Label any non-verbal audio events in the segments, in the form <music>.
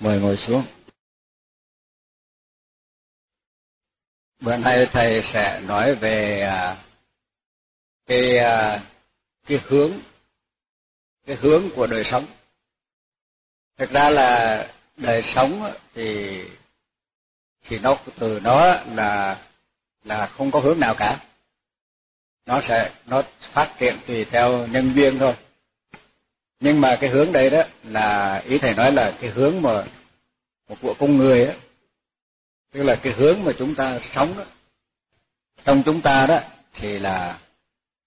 mời ngồi xuống. Bữa nay thầy sẽ nói về à, cái à, cái hướng cái hướng của đời sống. Thực ra là đời sống thì thì nó, từ nó là là không có hướng nào cả. Nó sẽ, nó phát triển tùy theo nhân duyên thôi nhưng mà cái hướng đây đó là ý thầy nói là cái hướng mà một của con người á, tức là cái hướng mà chúng ta sống đó trong chúng ta đó thì là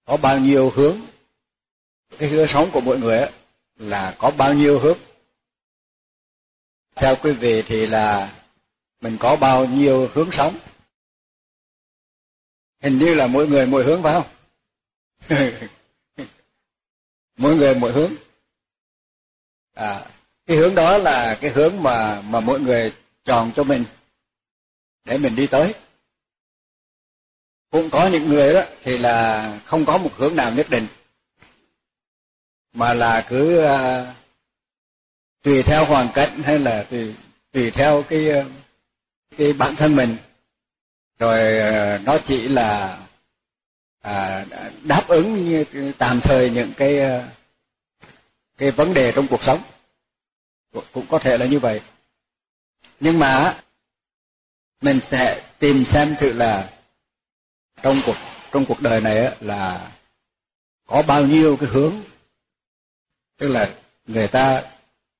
có bao nhiêu hướng, cái hướng sống của mỗi người á là có bao nhiêu hướng. Theo quý vị thì là mình có bao nhiêu hướng sống? Hình như là mỗi người mỗi hướng phải không? <laughs> Mỗi người mỗi hướng à cái hướng đó là cái hướng mà mà mỗi người chọn cho mình để mình đi tới. Cũng có những người đó thì là không có một hướng nào nhất định mà là cứ à, tùy theo hoàn cảnh hay là tùy tùy theo cái à, cái bản thân mình. Rồi à, nó chỉ là à, đáp ứng như tạm thời những cái à, cái vấn đề trong cuộc sống. Cũng có thể là như vậy. Nhưng mà, mình sẽ tìm xem thử là trong cuộc trong cuộc đời này là có bao nhiêu cái hướng. Tức là người ta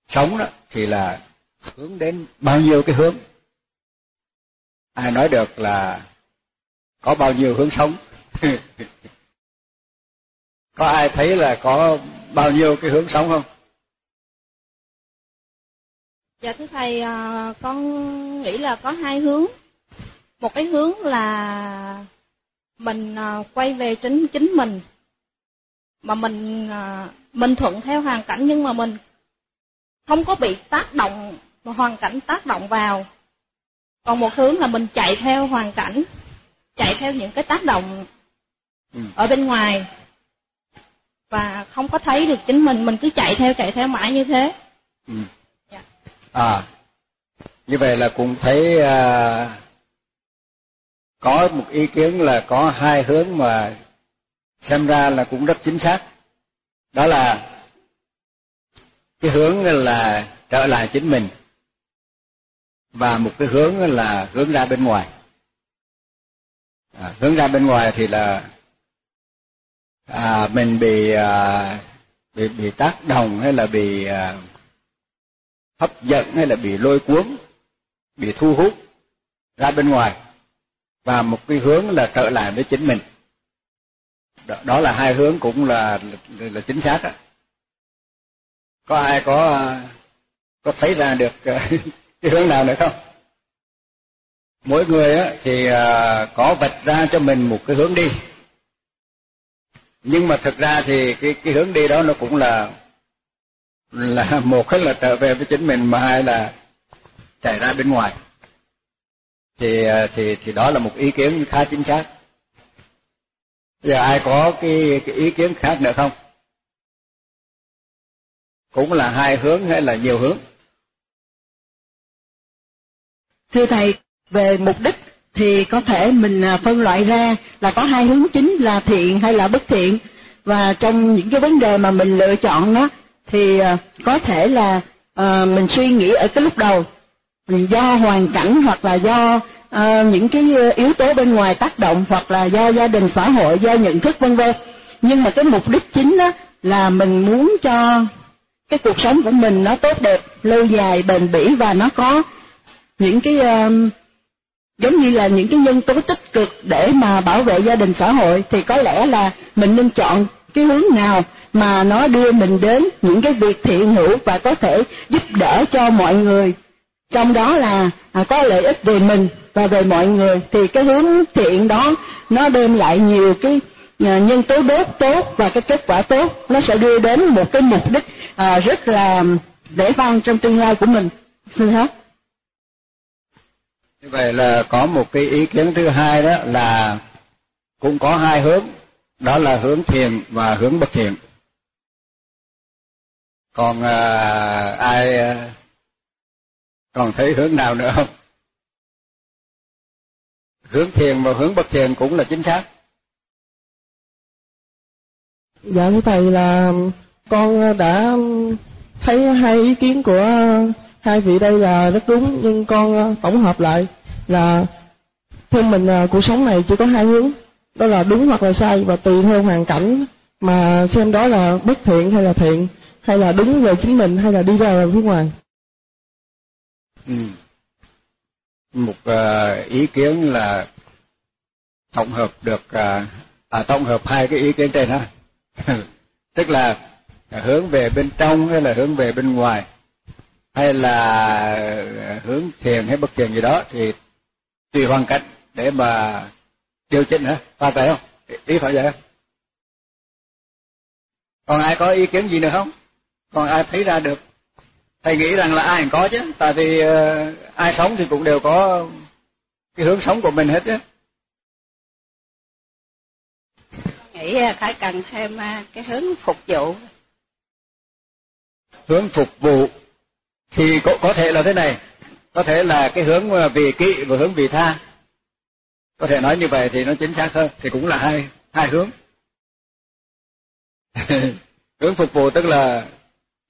sống đó, thì là hướng đến bao nhiêu cái hướng. Ai nói được là có bao nhiêu hướng sống? <laughs> Có ai thấy là có bao nhiêu cái hướng sống không? Dạ thưa thầy à, con nghĩ là có hai hướng. Một cái hướng là mình à, quay về chính chính mình mà mình à, mình thuận theo hoàn cảnh nhưng mà mình không có bị tác động mà hoàn cảnh tác động vào. Còn một hướng là mình chạy theo hoàn cảnh chạy theo những cái tác động ừ. ở bên ngoài và không có thấy được chính mình mình cứ chạy theo chạy theo mãi như thế ừ. dạ. à như vậy là cũng thấy à, có một ý kiến là có hai hướng mà xem ra là cũng rất chính xác đó là cái hướng là trở lại chính mình và một cái hướng là hướng ra bên ngoài à, hướng ra bên ngoài thì là à, mình bị à, bị bị tác động hay là bị à, hấp dẫn hay là bị lôi cuốn bị thu hút ra bên ngoài và một cái hướng là trở lại với chính mình. Đó, đó là hai hướng cũng là là, là chính xác đó. có ai có à, có thấy ra được à, <laughs> cái hướng nào nữa không? Mỗi người á thì à, có vạch ra cho mình một cái hướng đi nhưng mà thực ra thì cái cái hướng đi đó nó cũng là là một là trở về với chính mình mà hai là chạy ra bên ngoài. Thì à, thì thì đó là một ý kiến khá chính xác. Giờ ai có cái cái ý kiến khác nữa không? Cũng là hai hướng hay là nhiều hướng? Thưa thầy, về mục đích thì có thể mình à, phân loại ra là có hai hướng chính là thiện hay là bất thiện. Và trong những cái vấn đề mà mình lựa chọn đó thì à, có thể là uh, mình suy nghĩ ở cái lúc đầu. Do hoàn cảnh hoặc là do uh, những cái yếu tố bên ngoài tác động hoặc là do gia đình xã hội do nhận thức vân vân. Nhưng mà cái mục đích chính đó là mình muốn cho cái cuộc sống của mình nó tốt đẹp lâu dài bền bỉ và nó có những cái uh, giống như là những cái nhân tố tích cực để mà bảo vệ gia đình xã hội thì có lẽ là mình nên chọn cái hướng nào mà nó đưa mình đến những cái việc thiện hữu và có thể giúp đỡ cho mọi người. Trong đó là à, có lợi ích về mình và về mọi người thì cái hướng thiện đó nó đem lại nhiều cái à, nhân tố đốt tốt và cái kết quả tốt nó sẽ đưa đến một cái mục đích à, rất là để vang trong tương lai của mình. Xin hết như vậy là có một cái ý kiến thứ hai đó là cũng có hai hướng. Đó là hướng thiện và hướng bất thiện. Còn à, ai à, còn thấy hướng nào nữa không? Hướng thiền và hướng bất thiền cũng là chính xác. Dạ thưa thầy là con đã thấy hai ý kiến của hai vị đây là rất đúng nhưng con ờ, tổng hợp lại là theo mình ờ, cuộc sống này chỉ có hai hướng. Đó là đúng hoặc là sai và tùy theo hoàn cảnh mà xem đó là bất thiện hay là thiện hay là đúng về chính mình hay là đi ra phía ngoài. Ừ. một uh, ý kiến là tổng hợp được uh, à, tổng hợp hai cái ý kiến trên ha. <laughs> Tức là hướng về bên trong hay là hướng về bên ngoài? Hay là hướng thiền hay bất thiền gì đó thì tùy hoàn cảnh để mà điều chỉnh hả? Phải vậy không? Ý phải vậy không? Còn ai có ý kiến gì nữa không? Còn ai thấy ra được? Thầy nghĩ rằng là ai cũng có chứ tại vì uh, ai sống thì cũng đều có cái hướng sống của mình hết chứ. Nghĩ phải cần thêm à, cái hướng phục vụ. Hướng phục vụ thì có, có thể là thế này. Có thể là cái hướng à, vì kỵ và hướng vì tha. Có thể nói như vậy thì nó chính xác hơn thì cũng là hai hai hướng. <laughs> Hướng phục vụ tức là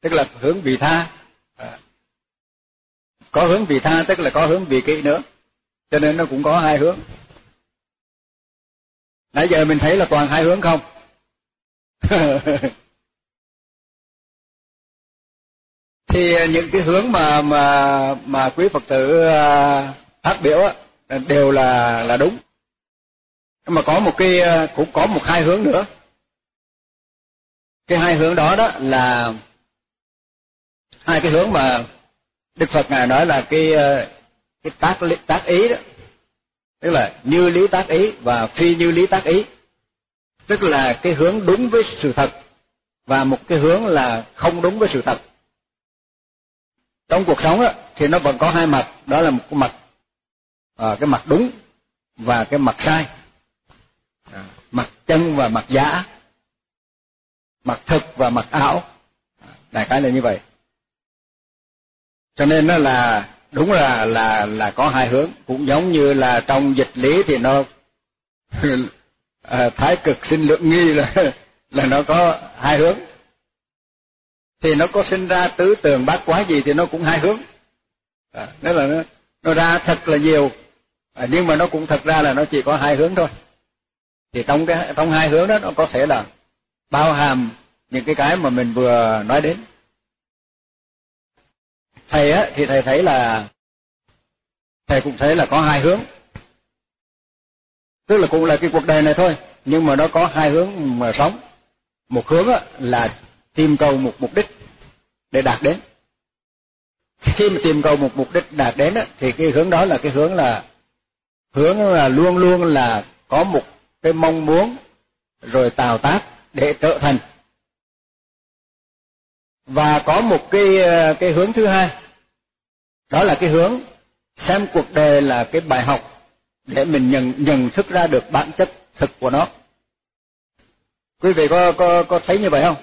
tức là hướng vì tha. À. có hướng vì tha tức là có hướng vì kỵ nữa. Cho nên nó cũng có hai hướng. Nãy giờ mình thấy là toàn hai hướng không? <laughs> thì à, những cái hướng mà mà mà quý phật tử à, phát biểu á, đều là là đúng. Nhưng mà có một cái à, cũng có một hai hướng nữa. Cái hai hướng đó đó là hai cái hướng mà Đức Phật ngài nói là cái cái tác tác ý đó. Tức là như lý tác ý và phi như lý tác ý. Tức là cái hướng đúng với sự thật và một cái hướng là không đúng với sự thật trong cuộc sống đó, thì nó vẫn có hai mặt. Đó là một cái mặt à, cái mặt đúng và cái mặt sai. À, mặt chân và mặt giả mặt thực và mặt ảo. À, đại khái là như vậy. Cho nên nó là đúng là là là có hai hướng. Cũng giống như là trong dịch lý thì nó <laughs> à, thái cực sinh lượng nghi là <laughs> là nó có hai hướng thì nó có sinh ra tứ tường bát quái gì thì nó cũng hai hướng. À, đó là nó nó ra thật là nhiều. À, nhưng mà nó cũng thật ra là nó chỉ có hai hướng thôi. Thì trong cái trong hai hướng đó nó có thể là bao hàm những cái cái mà mình vừa nói đến. Thầy á thì thầy thấy là thầy cũng thấy là có hai hướng. Tức là cũng là cái cuộc đời này thôi nhưng mà nó có hai hướng mà sống. Một hướng á, là tìm cầu một mục đích để đạt đến. Khi mà tìm cầu một mục đích đạt đến á, thì cái hướng đó là cái hướng là hướng là luôn luôn là có một cái mong muốn rồi tạo tác để trở thành. Và có một cái cái hướng thứ hai đó là cái hướng xem cuộc đời là cái bài học để mình nhận nhận thức ra được bản chất thực của nó. Quý vị có có có thấy như vậy không?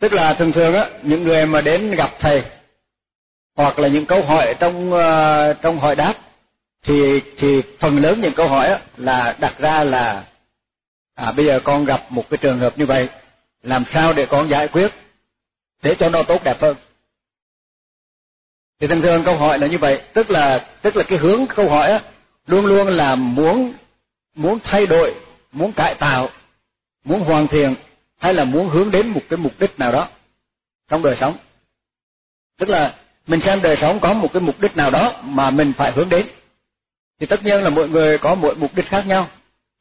Tức là thường thường á, những người mà đến gặp thầy, hoặc là những câu hỏi trong ờ, trong hỏi đáp, thì thì phần lớn những câu hỏi á là đặt ra là à bây giờ con gặp một cái trường hợp như vậy, làm sao để con giải quyết để cho nó tốt đẹp hơn? Thì thường thường câu hỏi là như vậy, tức là tức là cái hướng câu hỏi á, luôn luôn là muốn muốn thay đổi, muốn cải tạo, muốn hoàn thiện hay là muốn hướng đến một cái mục đích nào đó trong đời sống. Tức là mình xem đời sống có một cái mục đích nào đó mà mình phải hướng đến. Thì tất nhiên là mọi người có mỗi mục đích khác nhau.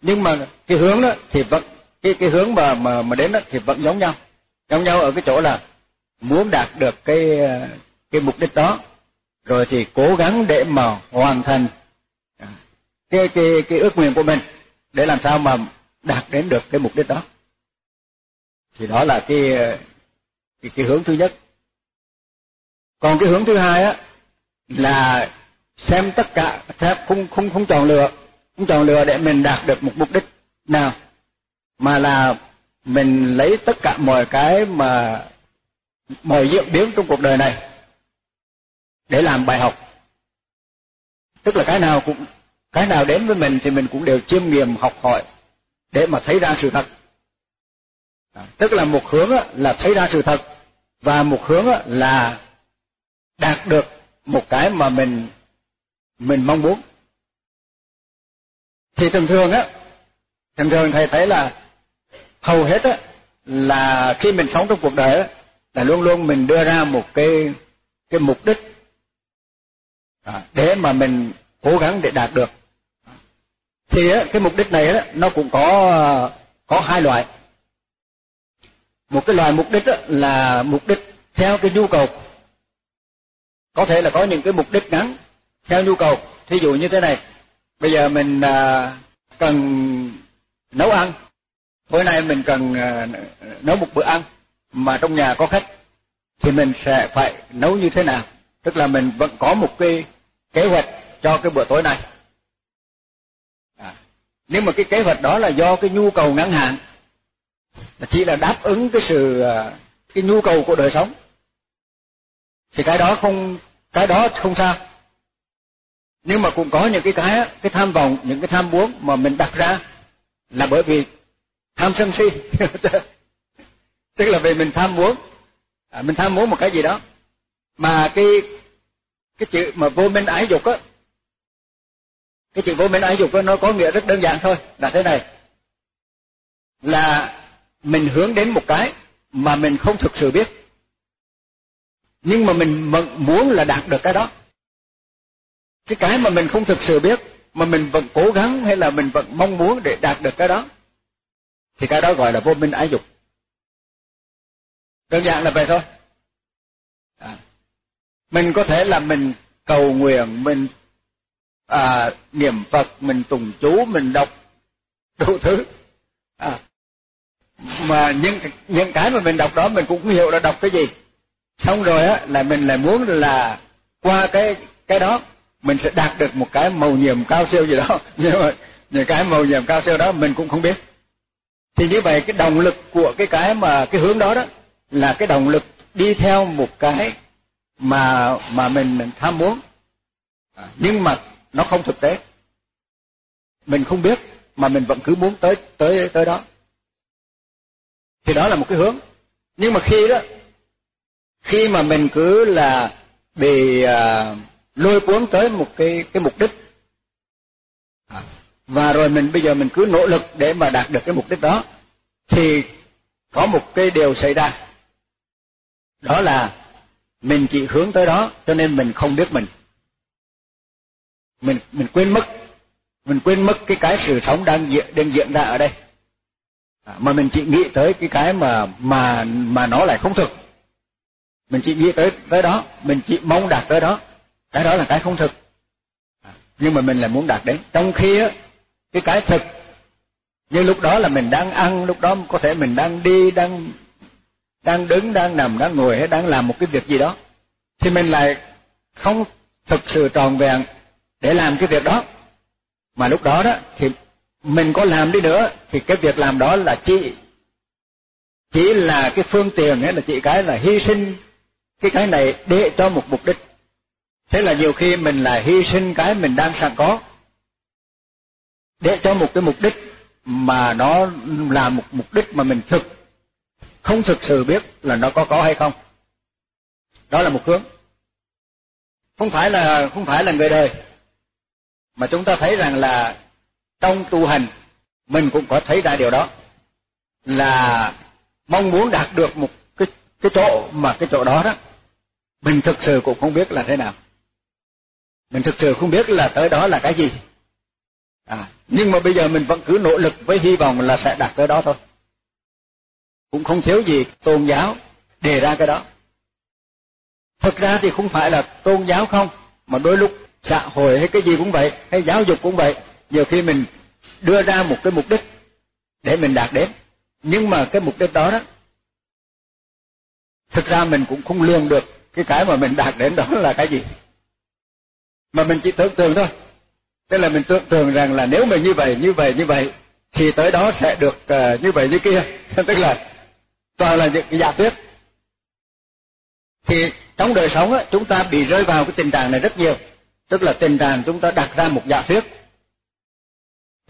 Nhưng mà cái hướng đó thì vẫn, cái cái hướng mà mà mà đến đó thì vẫn giống nhau. Giống nhau ở cái chỗ là muốn đạt được cái cái mục đích đó. Rồi thì cố gắng để mà hoàn thành cái cái cái ước nguyện của mình để làm sao mà đạt đến được cái mục đích đó thì đó là cái cái, cái hướng thứ nhất. Còn cái hướng thứ hai á là xem tất cả xem không không không chọn lựa không chọn lựa để mình đạt được một mục đích nào mà là mình lấy tất cả mọi cái mà mọi diễn biến trong cuộc đời này để làm bài học. Tức là cái nào cũng cái nào đến với mình thì mình cũng đều chiêm nghiệm học hỏi để mà thấy ra sự thật tức là một hướng là thấy ra sự thật và một hướng là đạt được một cái mà mình mình mong muốn. Thì thường thường á thường thường thầy thấy là hầu hết á là khi mình sống trong cuộc đời á là luôn luôn mình đưa ra một cái cái mục đích à, để mà mình cố gắng để đạt được. Thì á, cái mục đích này á, nó cũng có có hai loại một cái loại mục đích là mục đích theo cái nhu cầu. Có thể là có những cái mục đích ngắn theo nhu cầu. Thí dụ như thế này bây giờ mình à, cần nấu ăn. Bữa nay mình cần à, nấu một bữa ăn mà trong nhà có khách thì mình sẽ phải nấu như thế nào? Tức là mình vẫn có một cái kế hoạch cho cái bữa tối này à, nếu mà cái kế hoạch đó là do cái nhu cầu ngắn hạn chỉ là đáp ứng cái sự à, cái nhu cầu của đời sống. Thì cái đó không cái đó không sao. Nhưng mà cũng có những cái cái cái tham vọng những cái tham muốn mà mình đặt ra là bởi vì tham sân si. <laughs> Tức là vì mình tham muốn. À, mình tham muốn một cái gì đó. Mà cái cái chữ mà vô minh ái dục á cái chữ vô minh ái dục á nó có nghĩa rất đơn giản thôi là thế này. Là mình hướng đến một cái mà mình không thực sự biết. Nhưng mà mình muốn là đạt được cái đó. Cái cái mà mình không thực sự biết mà mình vẫn cố gắng hay là mình vẫn mong muốn để đạt được cái đó thì cái đó gọi là vô minh ái dục. Đơn giản là vậy thôi. À. mình có thể là mình cầu nguyện mình à, niệm phật mình tùng chú mình đọc đủ thứ. À mà những những cái mà mình đọc đó mình cũng không hiểu là đọc cái gì. Xong rồi á, là mình lại muốn là qua cái cái đó, mình sẽ đạt được một cái màu nhiệm cao siêu gì đó. <laughs> Nhưng mà những cái màu nhiệm cao siêu đó mình cũng không biết. Thì như vậy cái động lực của cái cái mà, cái hướng đó đó là cái động lực đi theo một cái mà mà mình tham muốn. Nhưng mà nó không thực tế. Mình không biết mà mình vẫn cứ muốn tới tới tới đó thì đó là một cái hướng. Nhưng mà khi đó khi mà mình cứ là bị à, lôi cuốn tới một cái cái mục đích à, và rồi mình bây giờ mình cứ nỗ lực để mà đạt được cái mục đích đó thì có một cái điều xảy ra. Đó là mình chỉ hướng tới đó cho nên mình không biết mình. Mình mình quên mất mình quên mất cái cái sự sống đang diễn đang diễn ra ở đây. À, mà mình chỉ nghĩ tới cái cái mà mà mà nó lại không thực. Mình chỉ nghĩ tới tới đó, mình chỉ mong đạt tới đó. Cái đó là cái không thực. À, nhưng mà mình lại muốn đạt đến. Trong khi á, cái cái thực, như lúc đó là mình đang ăn, lúc đó có thể mình đang đi, đang đang đứng, đang nằm, đang ngồi hay đang làm một cái việc gì đó, thì mình lại không thực sự tròn vẹn để làm cái việc đó. Mà lúc đó đó, thì mình có làm đi nữa, thì cái việc làm đó là chỉ chỉ là cái phương tiện hay là chỉ cái là hy sinh cái cái này để cho một mục đích. Thế là nhiều khi mình là hy sinh cái mình đang sẵn có để cho một cái mục đích mà nó là một mục đích mà mình thực, không thực sự biết là nó có có hay không. Đó là một hướng. Không phải là, không phải là người đời, mà chúng ta thấy rằng là trong tu hành, mình cũng có thấy ra điều đó, là mong muốn đạt được một cái cái chỗ mà cái chỗ đó đó, mình thực sự cũng không biết là thế nào. Mình thực sự không biết là tới đó là cái gì. À nhưng mà bây giờ mình vẫn cứ nỗ lực với hy vọng là sẽ đạt tới đó thôi. Cũng không thiếu gì tôn giáo đề ra cái đó. Thực ra thì không phải là tôn giáo không, mà đôi lúc xã hội hay cái gì cũng vậy, hay giáo dục cũng vậy nhiều khi mình đưa ra một cái mục đích để mình đạt đến. Nhưng mà cái mục đích đó đó thực ra mình cũng không lường được cái cái mà mình đạt đến đó <laughs> là cái gì. Mà mình chỉ tưởng tượng thôi. Tức là mình tưởng tượng rằng là nếu mình như vậy như vậy như vậy thì tới đó sẽ được uh, như vậy như kia. <laughs> Tức là toàn là những cái giả thuyết. Thì trong đời sống á, chúng ta bị rơi vào cái tình trạng này rất nhiều. Tức là tình trạng chúng ta đặt ra một giả thuyết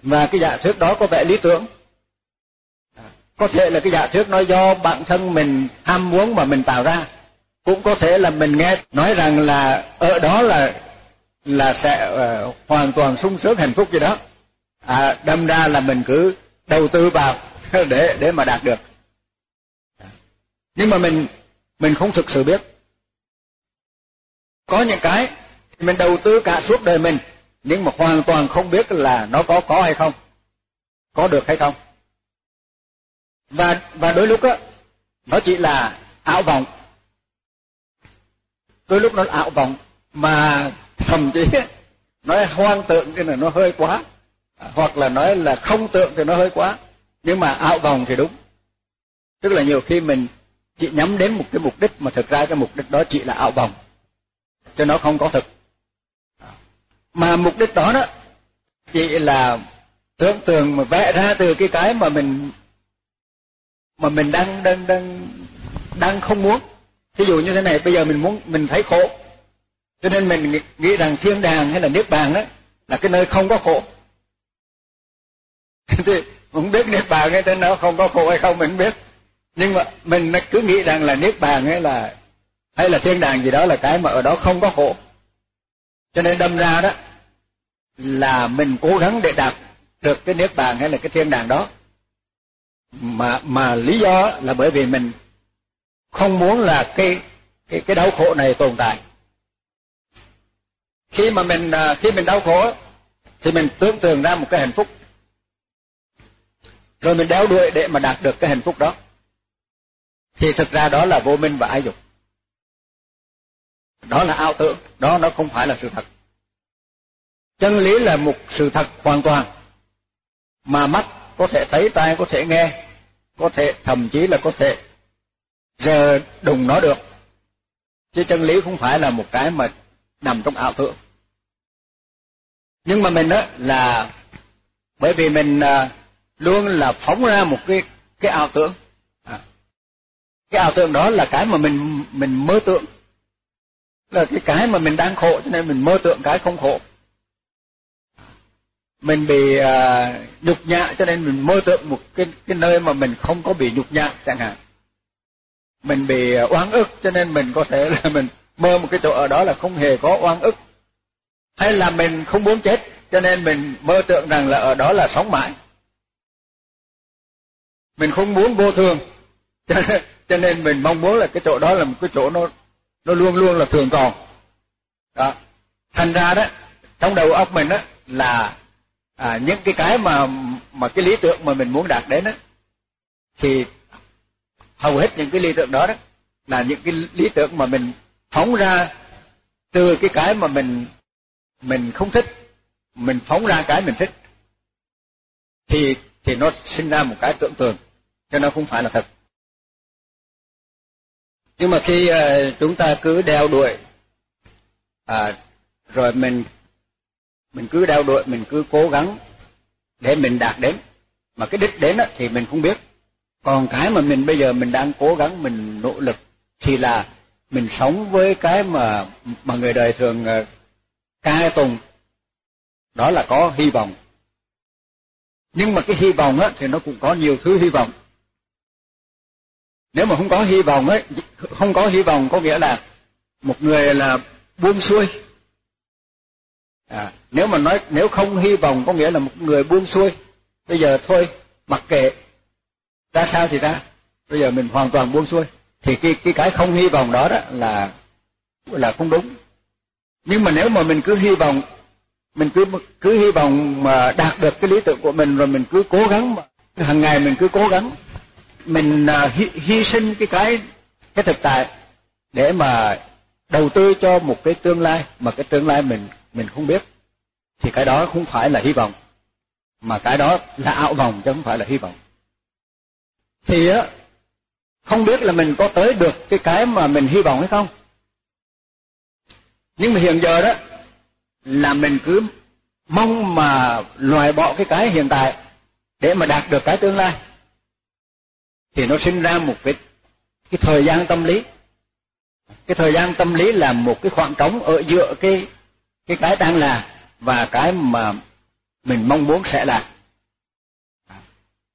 và cái giả thuyết đó có vẻ lý tưởng. À, có thể là cái giả thuyết nó do bản thân mình ham muốn mà mình tạo ra. Cũng có thể là mình nghe nói rằng là ở đó là là sẽ uh, hoàn toàn sung sướng hạnh phúc gì đó. À đâm ra là mình cứ đầu tư vào <laughs> để để mà đạt được. À, nhưng mà mình mình không thực sự biết. Có những cái mình đầu tư cả suốt đời mình nhưng mà hoàn toàn không biết là nó có có hay không, có được hay không. Và và đôi lúc á, nó chỉ là ảo vọng. Đôi lúc nó là ảo vọng mà thậm chí nói hoang tượng thì là nó hơi quá, hoặc là nói là không tượng thì nó hơi quá. Nhưng mà ảo vọng thì đúng. Tức là nhiều khi mình chỉ nhắm đến một cái mục đích mà thực ra cái mục đích đó chỉ là ảo vọng. Cho nó không có thực mà mục đích đó đó, chỉ là tưởng tượng mà vẽ ra từ cái cái mà mình mà mình đang đang đang đang không muốn. Ví dụ như thế này, bây giờ mình muốn, mình thấy khổ. Cho nên mình nghĩ rằng thiên đàng hay là niết bàn đó là cái nơi không có khổ. <laughs> Thì không biết niết bàn hay tên nó không có khổ hay không mình không biết. Nhưng mà mình cứ nghĩ rằng là niết bàn hay là hay là thiên đàng gì đó là cái mà ở đó không có khổ cho nên đâm ra đó, là mình cố gắng để đạt được cái niết bàn hay là cái thiên đàng đó. Mà mà lý do là bởi vì mình không muốn là cái cái cái đau khổ này tồn tại. Khi mà mình à, khi mình đau khổ thì mình tưởng tượng ra một cái hạnh phúc. Rồi mình đeo đuổi để mà đạt được cái hạnh phúc đó. Thì thực ra đó là vô minh và ái dục đó là ảo tưởng, đó nó không phải là sự thật. Chân lý là một sự thật hoàn toàn, mà mắt có thể thấy, tai có thể nghe, có thể thậm chí là có thể giờ đùng nó được. Chứ chân lý không phải là một cái mà nằm trong ảo tưởng. Nhưng mà mình đó là, bởi vì mình à, luôn là phóng ra một cái cái ảo tưởng. À, cái ảo tưởng đó là cái mà mình mình mơ tưởng là cái cái mà mình đang khổ cho nên mình mơ tưởng cái không khổ. Mình bị uh, nhục nhã cho nên mình mơ tưởng một cái cái nơi mà mình không có bị nhục nhã chẳng hạn. Mình bị uh, oán ức cho nên mình có thể là <laughs> mình mơ một cái chỗ ở đó là không hề có oan ức. Hay là mình không muốn chết cho nên mình mơ tưởng rằng là ở đó là sống mãi. Mình không muốn vô thường cho <laughs> nên, cho nên mình mong muốn là cái chỗ đó là một cái chỗ nó nó luôn luôn là thường còn. Đó. Thành ra đó trong đầu óc mình đó là à, những cái cái mà mà cái lý tưởng mà mình muốn đạt đến đó thì hầu hết những cái lý tưởng đó đó là những cái lý tưởng mà mình phóng ra từ cái cái mà mình mình không thích mình phóng ra cái mình thích thì thì nó sinh ra một cái tưởng tượng cho nó không phải là thật nhưng mà khi uh, chúng ta cứ đeo đuổi à, rồi mình mình cứ đeo đuổi mình cứ cố gắng để mình đạt đến. Mà cái đích đến đó, thì mình không biết. Còn cái mà mình bây giờ mình đang cố gắng mình nỗ lực thì là mình sống với cái mà mà người đời thường uh, ca tùng. Đó là có hy vọng. Nhưng mà cái hy vọng á thì nó cũng có nhiều thứ hy vọng nếu mà không có hy vọng ấy không có hy vọng có nghĩa là một người là buông xuôi. À, nếu mà nói nếu không hy vọng có nghĩa là một người buông xuôi bây giờ thôi mặc kệ ra sao thì ra. Bây giờ mình hoàn toàn buông xuôi. Thì cái cái cái không hy vọng đó đó là là không đúng. Nhưng mà nếu mà mình cứ hy vọng mình cứ cứ hy vọng mà đạt được cái lý tưởng của mình rồi mình cứ cố gắng mà hàng ngày mình cứ cố gắng mình uh, hy, hy sinh cái cái cái thực tại để mà đầu tư cho một cái tương lai mà cái tương lai mình mình không biết thì cái đó không phải là hy vọng mà cái đó là ảo vọng chứ không phải là hy vọng. Thì á không biết là mình có tới được cái cái mà mình hy vọng hay không. Nhưng mà hiện giờ đó là mình cứ mong mà loại bỏ cái cái hiện tại để mà đạt được cái tương lai thì nó sinh ra một cái cái thời gian tâm lý. Cái thời gian tâm lý là một cái khoảng trống ở giữa cái cái cái đang là và cái mà mình mong muốn sẽ là.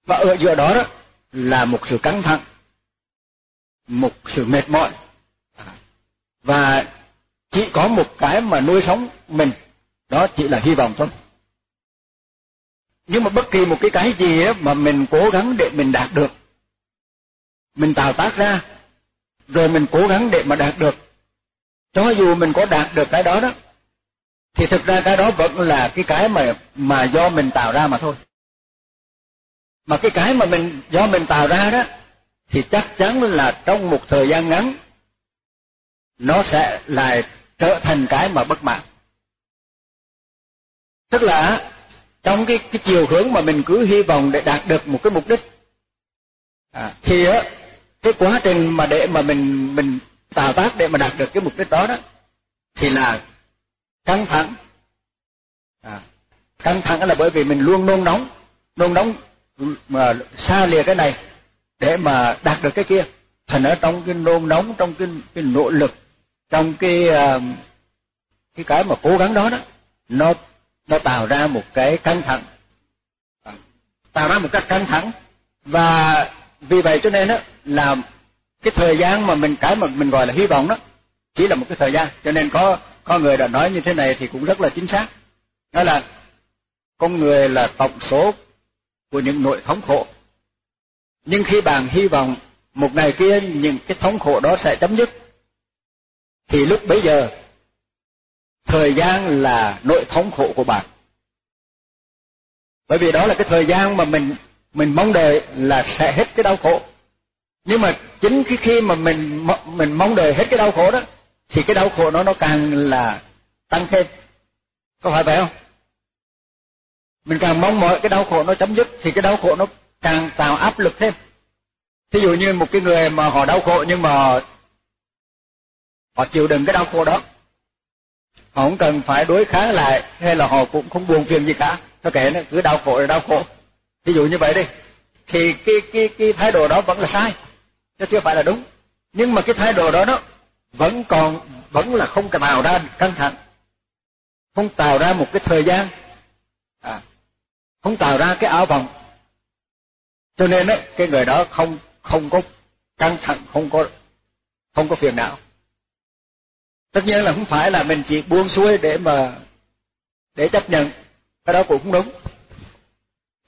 Và ở giữa đó, đó là một sự căng thẳng một sự mệt mỏi. Và chỉ có một cái mà nuôi sống mình đó chỉ là hy vọng thôi. Nhưng mà bất kỳ một cái cái gì mà mình cố gắng để mình đạt được mình tạo tác ra. Rồi mình cố gắng để mà đạt được. Cho dù mình có đạt được cái đó đó thì thực ra cái đó vẫn là cái cái mà mà do mình tạo ra mà thôi. Mà cái cái mà mình do mình tạo ra đó thì chắc chắn là trong một thời gian ngắn nó sẽ lại trở thành cái mà bất mãn. Tức là trong cái cái chiều hướng mà mình cứ hy vọng để đạt được một cái mục đích à, thì á cái quá trình mà để mà mình mình tạo tác để mà đạt được cái mục đích đó đó thì là căng thẳng. À, căng thẳng là bởi vì mình luôn nôn nóng nôn nóng mà xa lìa cái này để mà đạt được cái kia. Thành ở trong cái nôn nóng trong cái cái nỗ lực trong cái à, cái cái mà cố gắng đó đó nó nó tạo ra một cái căng thẳng. Tạo ra một cái căng thẳng và vì vậy cho nên đó là cái thời gian mà mình cái mà mình gọi là hy vọng đó, chỉ là một cái thời gian. Cho nên có có người đã nói như thế này thì cũng rất là chính xác. Đó là con người là tổng số của những nỗi thống khổ. Nhưng khi bạn hy vọng một ngày kia những cái thống khổ đó sẽ chấm dứt, thì lúc bấy giờ, thời gian là nỗi thống khổ của bạn. Bởi vì đó là cái thời gian mà mình mình mong đợi là sẽ hết cái đau khổ. Nhưng mà chính cái khi mà mình mình mong đợi hết cái đau khổ đó, thì cái đau khổ nó nó càng là tăng thêm. Có phải vậy không? Mình càng mong mỏi cái đau khổ nó chấm dứt, thì cái đau khổ nó càng tạo áp lực thêm. Thí dụ như một cái người mà họ đau khổ nhưng mà họ chịu đựng cái đau khổ đó, họ không cần phải đối kháng lại hay là họ cũng không buồn phiền gì cả. Nó kể nó cứ đau khổ là đau khổ ví dụ như vậy đi thì cái cái cái thái độ đó vẫn là sai. Chứ chưa phải là đúng. Nhưng mà cái thái độ đó đó vẫn còn vẫn là không tạo ra căng thẳng. Không tạo ra một cái thời gian à, không tạo ra cái ảo vọng. Cho nên đấy cái người đó không không có căng thẳng không có không có phiền não. Tất nhiên là không phải là mình chỉ buông xuôi để mà để chấp nhận. Cái đó cũng không đúng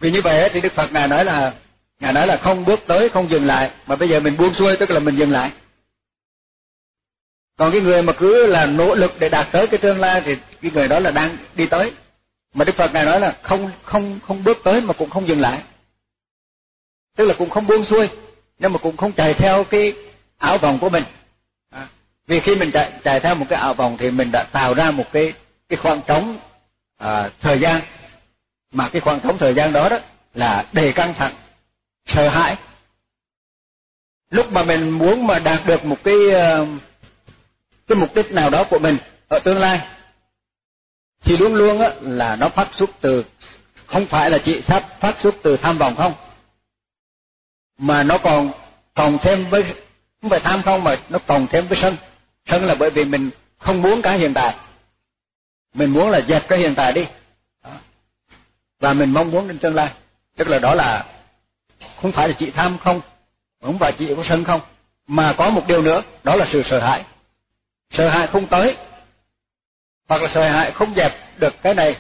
vì như vậy thì đức phật ngài nói là ngài nói là không bước tới không dừng lại. Mà bây giờ mình buông xuôi tức là mình dừng lại. Còn cái người mà cứ là nỗ lực để đạt tới cái tương lai thì cái người đó là đang đi tới. Mà đức phật ngài nói là không không không bước tới mà cũng không dừng lại. Tức là cũng không buông xuôi nhưng mà cũng không chạy theo cái ảo vọng của mình. À, vì khi mình chạy chạy theo một cái ảo vọng thì mình đã tạo ra một cái cái khoảng trống à, thời gian mà cái khoảng trống thời gian đó đó là đầy căng thẳng, sợ hãi. Lúc mà mình muốn mà đạt được một cái ờ, cái mục đích nào đó của mình ở tương lai, thì luôn luôn á là nó phát xuất từ, không phải là chỉ sắp phát xuất từ tham vọng không? Mà nó còn còn thêm với, không phải tham không mà nó còn thêm với sân. Sân là bởi vì mình không muốn cái hiện tại. Mình muốn là dẹp cái hiện tại đi và mình mong muốn đến tương lai. Tức là đó là không phải là chị tham không không phải chị có sân không mà có một điều nữa đó là sự sợ hãi. Sợ hãi không tới hoặc là sợ hãi không dẹp được cái này.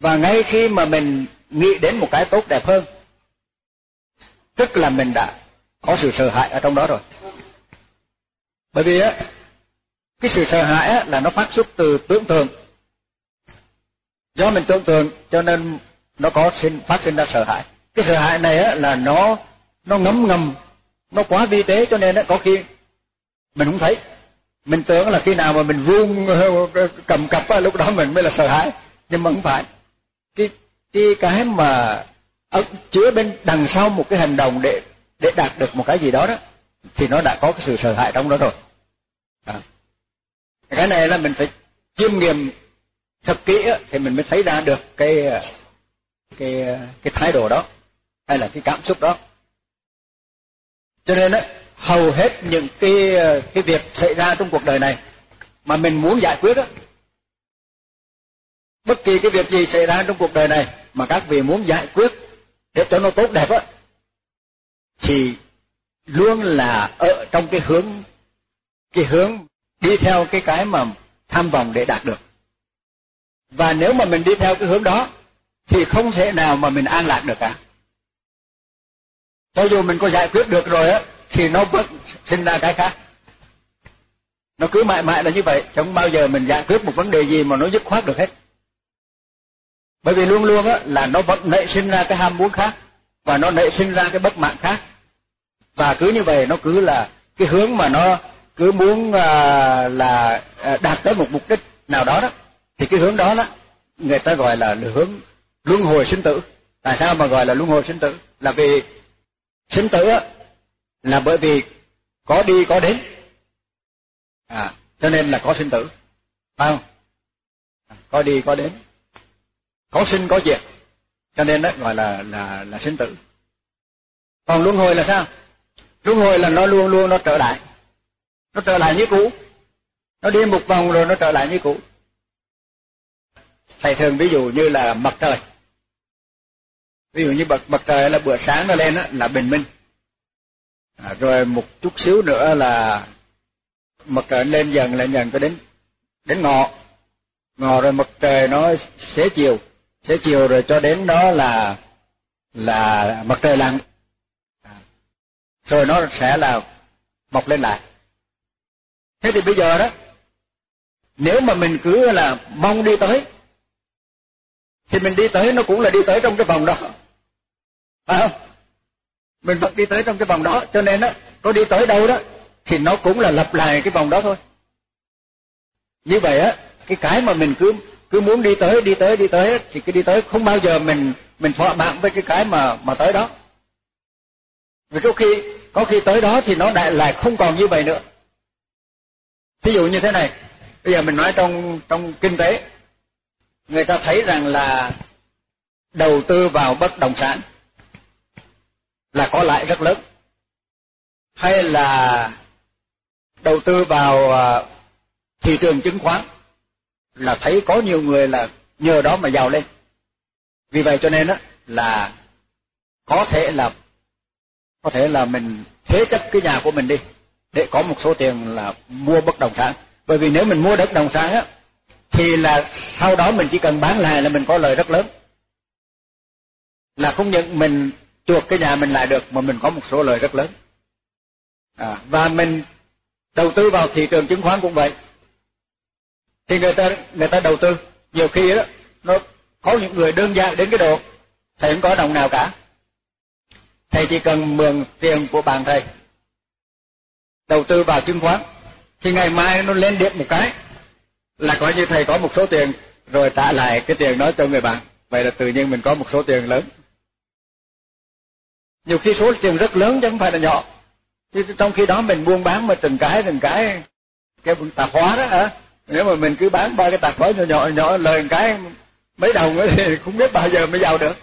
Và ngay khi mà mình nghĩ đến một cái tốt đẹp hơn tức là mình đã có sự sợ hãi ở trong đó rồi. Bởi vì á cái sự sợ hãi á, là nó phát xuất từ tưởng tượng do mình tưởng tượng cho nên nó có sinh phát sinh ra sợ hãi. Cái sợ hãi này á, là nó nó ngấm ngầm nó quá vi tế cho nên á, có khi mình không thấy. Mình tưởng là khi nào mà mình vuông <laughs> cầm cặp á, lúc đó mình mới là sợ hãi nhưng mà không phải. Cái cái cái mà ở chứa bên đằng sau một cái hành động để để đạt được một cái gì đó đó thì nó đã có cái sự sợ hãi trong đó rồi. À. cái này là mình phải chiêm nghiệm thật kỹ thì mình mới thấy ra được cái cái cái thái độ đó, hay là cái cảm xúc đó. Cho nên á, hầu hết những cái cái việc xảy ra trong cuộc đời này mà mình muốn giải quyết á, bất kỳ cái việc gì xảy ra trong cuộc đời này mà các vị muốn giải quyết để cho nó tốt đẹp á, thì luôn là ở trong cái hướng cái hướng đi theo cái cái mà tham vọng để đạt được và nếu mà mình đi theo cái hướng đó thì không thể nào mà mình an lạc được cả. Cho dù mình có giải quyết được rồi á thì nó vẫn sinh ra cái khác. Nó cứ mãi mãi là như vậy chẳng bao giờ mình giải quyết một vấn đề gì mà nó dứt khoát được hết. Bởi vì luôn luôn á là nó vẫn nảy sinh ra cái ham muốn khác và nó nảy sinh ra cái bất mãn khác. Và cứ như vậy nó cứ là cái hướng mà nó cứ muốn à, là à, đạt tới một mục đích nào đó đó thì cái hướng đó đó, người ta gọi là hướng luân hồi sinh tử. Tại sao mà gọi là luân hồi sinh tử? Là vì sinh tử á, là bởi vì có đi, có đến. À cho nên là có sinh tử. Phải không? À, có đi, có đến. Có sinh, có diệt. Cho nên đó gọi là là là sinh tử. Còn luân hồi là sao? Luân hồi là nó luôn luôn nó trở lại. Nó trở lại như cũ. Nó đi một vòng rồi nó trở lại như cũ thầy thường ví dụ như là mặt trời. Ví dụ như mặt mặt trời là bữa sáng nó lên đó, là bình minh. À, rồi một chút xíu nữa là mặt trời lên dần lên dần cho đến đến ngọ. Ngọ rồi mặt trời nó xế chiều. Xế chiều rồi cho đến đó là là mặt trời lặn. À, rồi nó sẽ là mọc lên lại. Thế thì bây giờ đó nếu mà mình cứ là mong đi tới thì mình đi tới nó cũng là đi tới trong cái vòng đó. Phải không? Mình vẫn đi tới trong cái vòng đó, cho nên đó có đi tới đâu đó, thì nó cũng là lặp lại cái vòng đó thôi. Như vậy á, cái cái mà mình cứ cứ muốn đi tới đi tới đi tới thì cái đi tới không bao giờ mình mình thỏa mãn với cái cái mà mà tới đó. Vì có khi có khi tới đó thì nó lại lại không còn như vậy nữa. Ví dụ như thế này, bây giờ mình nói trong trong kinh tế người ta thấy rằng là đầu tư vào bất động sản là có lãi rất lớn. Hay là đầu tư vào à, thị trường chứng khoán là thấy có nhiều người là nhờ đó mà giàu lên. Vì vậy cho nên đó là có thể là, có thể là mình thế chấp cái nhà của mình đi để có một số tiền là mua bất động sản. Bởi vì nếu mình mua đất đồng sản á thì là sau đó mình chỉ cần bán lại là mình có lời rất lớn. Là không những mình chuộc cái nhà mình lại được mà mình có một số lời rất lớn. À, và mình đầu tư vào thị trường chứng khoán cũng vậy. Thì người ta người ta đầu tư. Nhiều khi đó nó có những người đơn giản đến cái độ thầy không có đồng nào cả. Thầy chỉ cần mượn tiền của bạn thầy đầu tư vào chứng khoán. Thì ngày mai nó lên điện một cái là coi như thầy có một số tiền rồi trả lại cái tiền đó cho người bạn. Vậy là tự nhiên mình có một số tiền lớn. Nhiều khi số tiền rất lớn chứ không phải là nhỏ. Chứ trong khi đó mình buôn bán mà từng cái từng cái cái tạp hóa đó hả? Nếu mà mình cứ bán ba cái tạp hóa nhỏ nhỏ nhỏ lời cái mấy đồng ấy thì <laughs> không biết bao giờ mới giàu được.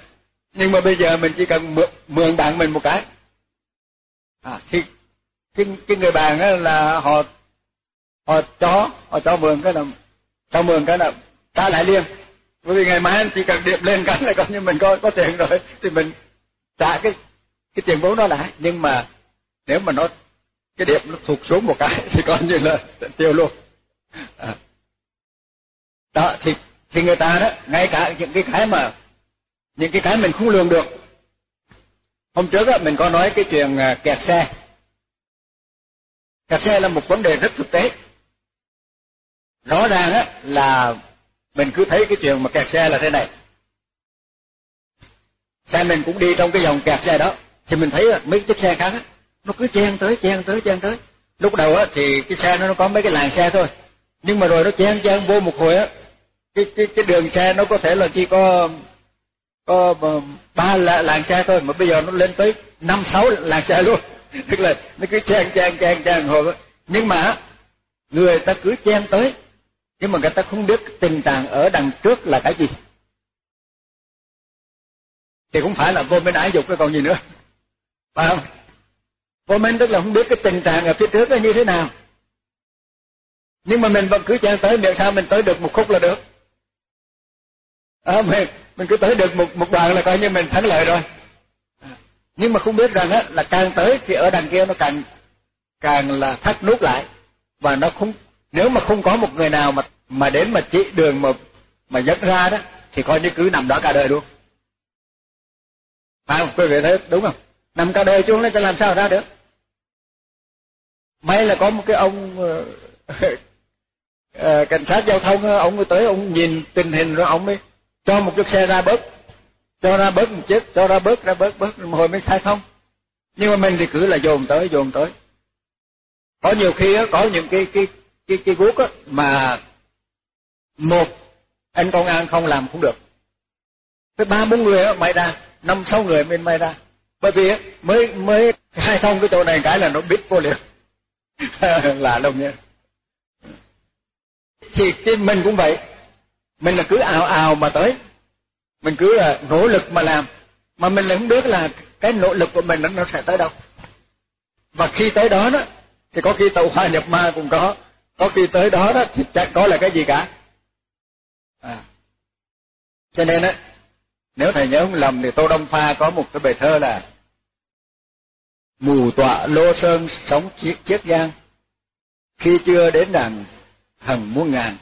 Nhưng mà bây giờ mình chỉ cần mượn, mượn bạn mình một cái. À, thì cái cái người bạn đó là họ họ cho họ cho mượn cái là cho mừng cái là ta lại liền. Bởi vì ngày mai anh chỉ cần điệp lên cái là coi như mình có có tiền rồi thì mình trả cái cái tiền vốn đó lại. Nhưng mà nếu mà nó cái điệp nó thụt xuống một cái <laughs> thì coi như là tiêu luôn. À. đó thì thì người ta đó ngay cả những cái cái mà những cái cái mình không lường được. Hôm trước đó, mình có nói cái chuyện à, kẹt xe. Kẹt xe là một vấn đề rất thực tế rõ ràng á, là mình cứ thấy cái chuyện mà kẹt xe là thế này. Xe mình cũng đi trong cái dòng kẹt xe đó, thì mình thấy mấy chiếc xe khác á, nó cứ chen tới chen tới chen tới. Lúc đầu á, thì cái xe nó có mấy cái làn xe thôi, nhưng mà rồi nó chen chen vô một hồi á, cái cái cái đường xe nó có thể là chỉ có có ờ, ba làn xe thôi, mà bây giờ nó lên tới năm, sáu làn xe luôn. <laughs> Tức là nó cứ chen chen chen chen hồi nhưng mà người ta cứ chen tới nhưng mà người ta không biết tình trạng ở đằng trước là cái gì. Thì cũng phải là vô minh ái dục cái còn gì nữa. Phải không? Vô minh tức là không biết cái tình trạng ở phía trước nó như thế nào. Nhưng mà mình vẫn cứ chạy tới miệng sao mình tới được một khúc là được. À, mình mình cứ tới được một một đoạn là coi như mình thắng lợi rồi. À, nhưng mà không biết rằng á là càng tới thì ở đằng kia nó càng càng là thắt nút lại. Và nó không nếu mà không có một người nào mà mà đến mà chỉ đường mà mà dẫn ra đó, thì coi như cứ nằm đó cả đời luôn. Phải không? Quý vị thấy đúng không? Nằm cả đời chứ nó sẽ làm sao ra được? May là có một cái ông ờ, <laughs> ờ, cảnh sát giao thông ờ, ông tới, ông nhìn tình hình rồi ông mới cho một chiếc xe ra bớt, cho ra bớt một chiếc, cho ra bớt ra bớt bớt, hồi mới khai thông. Nhưng mà mình thì cứ là dồn tới dồn tới. Có nhiều khi có những cái cái cái cái guốc á mà một anh công an không làm cũng được. Cái ba bốn người á may ra năm sáu người mới may ra. Bởi vì mới mới khai thông cái chỗ này cái là nó biết vô liền <laughs> là đồng nhé thì cái mình cũng vậy. Mình là cứ ào ào mà tới. Mình cứ là nỗ lực mà làm. Mà mình lại không biết là cái nỗ lực của mình nó, nó sẽ tới đâu. Và khi tới đó đó thì có khi tàu hoa nhập ma cũng có có khi tới đó đó thì chẳng có là cái gì cả. À. cho nên á, nếu thầy nhớ không lầm thì tô đông pha có một cái bài thơ là mù tọa lô sơn sống chiếc chiếc giang. Khi chưa đến đằng hằng muôn ngàn,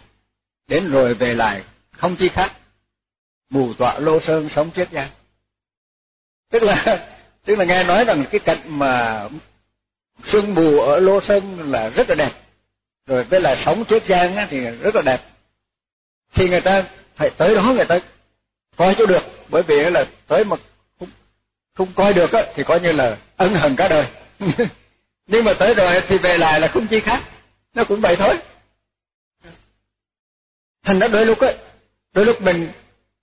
đến rồi về lại không chi khác. Mù tọa lô sơn sống chiếc giang. Tức là tức là nghe nói rằng cái cảnh mà sương mù ở lô sơn là rất là đẹp rồi với là sống trước giang thì rất là đẹp. Thì người ta phải tới đó người ta coi cho được bởi vì là tới mà không, không coi được á thì coi như là ân hận cả đời. <laughs> Nhưng mà tới rồi thì về lại là không chi khác nó cũng vậy thôi. Thành ra đôi lúc á đôi lúc mình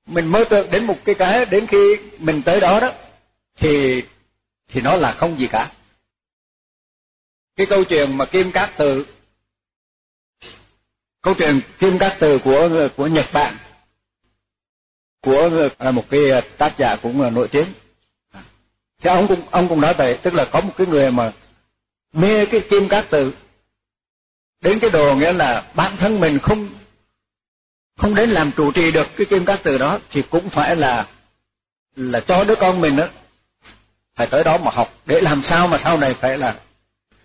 mình mơ tưởng đến một cái cái đến khi mình tới đó đó thì thì nó là không gì cả. Cái câu chuyện mà kim cát tự câu chuyện kim cát từ của của nhật bản, của là một cái à, tác giả cũng nổi tiếng. Thì ông cũng ông cũng nói vậy, tức là có một cái người mà mê cái kim cát từ, đến cái đồ nghĩa là bản thân mình không không đến làm chủ trì được cái kim cát từ đó, thì cũng phải là là cho đứa con mình đó, phải tới đó mà học, để làm sao mà sau này phải là,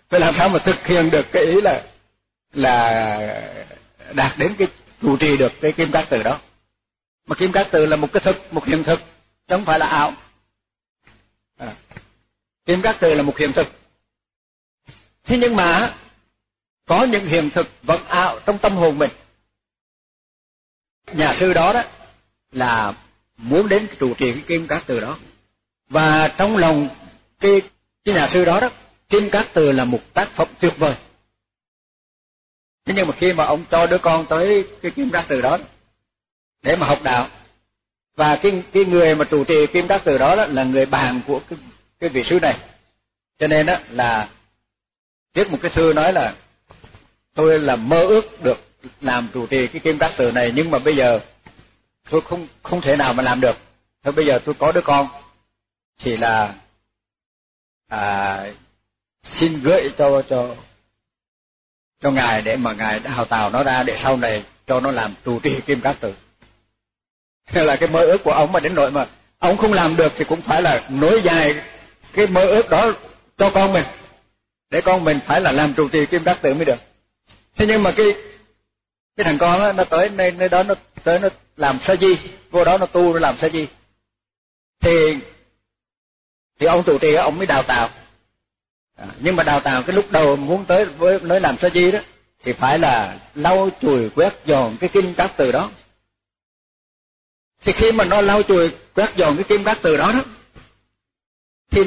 phải làm sao mà thực hiện được cái ý là là đạt đến cái chủ trì được cái kim cát từ đó. Mà kim cát từ là một cái thực, một hiện thực, chứ không phải là ảo. À. kim cát từ là một hiện thực. Thế nhưng mà có những hiện thực vẫn ảo trong tâm hồn mình. Nhà sư đó đó là muốn đến chủ trì cái kim cát từ đó. Và trong lòng cái cái nhà sư đó đó, kim cát từ là một tác phẩm tuyệt vời thế nhưng mà khi mà ông cho đứa con tới cái kim đắc từ đó để mà học đạo và cái cái người mà chủ trì kim đắc từ đó, đó là người bạn của cái, cái vị sư này. Cho nên đó là viết một cái thư nói là tôi là mơ ước được làm chủ trì cái kim đắc từ này nhưng mà bây giờ tôi không không thể nào mà làm được. Thôi bây giờ tôi có đứa con thì là à, xin gửi cho cho cho ngài để mà ngài đào tạo nó ra để sau này cho nó làm trụ trì kim cát tự, là cái mơ ước của ông mà đến nỗi mà ông không làm được thì cũng phải là nối dài cái mơ ước đó cho con mình. Để con mình phải là làm trụ trì kim cát tự mới được. Thế nhưng mà cái cái thằng con á nó tới nơi nơi đó nó tới nó làm sa di. Vô đó nó tu nó làm sa di. Thì thì ông trụ trì ông mới đào tạo à, nhưng mà đào tạo cái lúc đầu muốn tới với nói làm sa di đó thì phải là lau chùi quét dọn cái kim cát từ đó. Thì khi mà nó lau chùi quét dọn cái kim cát từ đó đó thì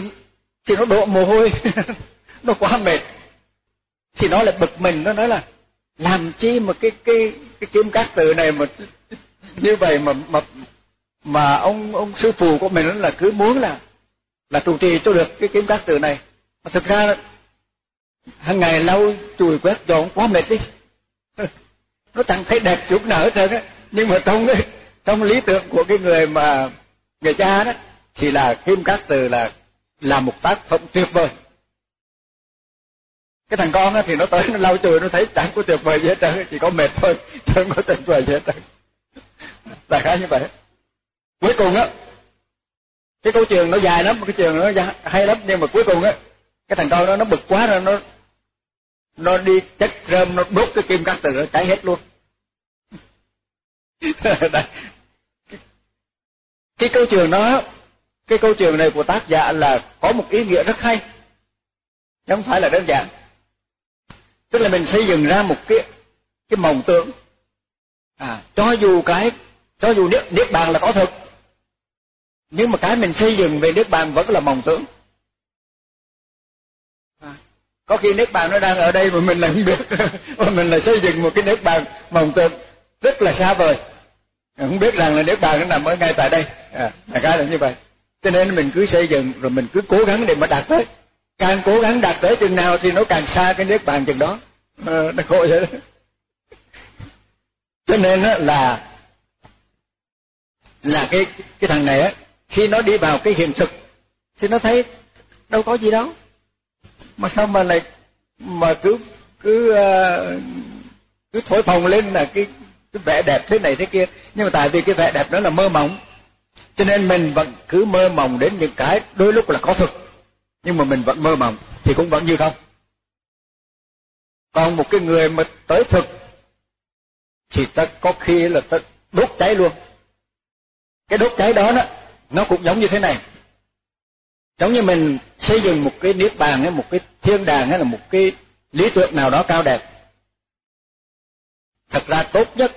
thì nó đổ mồ hôi <laughs> nó quá mệt. Thì nó lại bực mình nó nói là làm chi mà cái cái cái kim cát từ này mà <laughs> như vậy mà mà mà ông ông sư phụ của mình là cứ muốn là là trụ trì cho được cái kim cát từ này thực ra hàng ngày lau chùi quét dọn quá mệt đi. <laughs> Nó chẳng thấy đẹp chút nào hết trơn á. Nhưng mà trong cái, trong lý tưởng của cái người mà người cha đó, thì là kim cát từ là là một tác phẩm tuyệt vời. Cái thằng con á thì nó tới nó lau chùi, nó thấy chẳng có tuyệt vời gì hết trơn chỉ có mệt thôi <laughs> không có tuyệt vời gì hết trơn. Đại khái như vậy. Cuối cùng á, cái câu chuyện nó dài lắm, cái chuyện nó hay lắm, nhưng mà cuối cùng á cái thằng con đó nó bực quá rồi, nó nó đi chất rơm, nó đốt cái kim cắt từ nó cháy hết luôn. <laughs> Cái câu chuyện đó, cái câu chuyện này của tác giả là có một ý nghĩa rất hay. Không phải là đơn giản. Tức là mình xây dựng ra một cái cái mộng tưởng. À cho dù cái, cho dù niết niết bàn là có thực nhưng mà cái mình xây dựng về niết bàn vẫn là mộng tưởng có khi niết bàn nó đang ở đây mà mình lại không biết. <laughs> Mà mình lại xây dựng một cái niết bàn mộng tưởng rất là xa vời. Không biết rằng là niết bàn nó nằm ở ngay tại đây. À, đại khái là như vậy. Cho nên mình cứ xây dựng rồi mình cứ cố gắng để mà đạt tới. Càng cố gắng đạt tới chừng nào thì nó càng xa cái niết bàn chừng đó. À, nó khổ vậy đó. Cho nên là là cái cái thằng này á khi nó đi vào cái hiện thực thì nó thấy đâu có gì đâu mà sao mà lại, mà cứ cứ ờ, cứ thổi phồng lên là cái cái vẻ đẹp thế này thế kia. Nhưng mà tại vì cái vẻ đẹp đó là mơ mộng. Cho nên mình vẫn cứ mơ mộng đến những cái đôi lúc là có thực. Nhưng mà mình vẫn mơ mộng, thì cũng vẫn như không. Còn một cái người mà tới thực, thì ta có khi là ta đốt cháy luôn. Cái đốt cháy đó đó, nó cũng giống như thế này giống như mình xây dựng một cái niết bàn hay một cái thiên đàng hay là một cái lý tưởng nào đó cao đẹp thật ra tốt nhất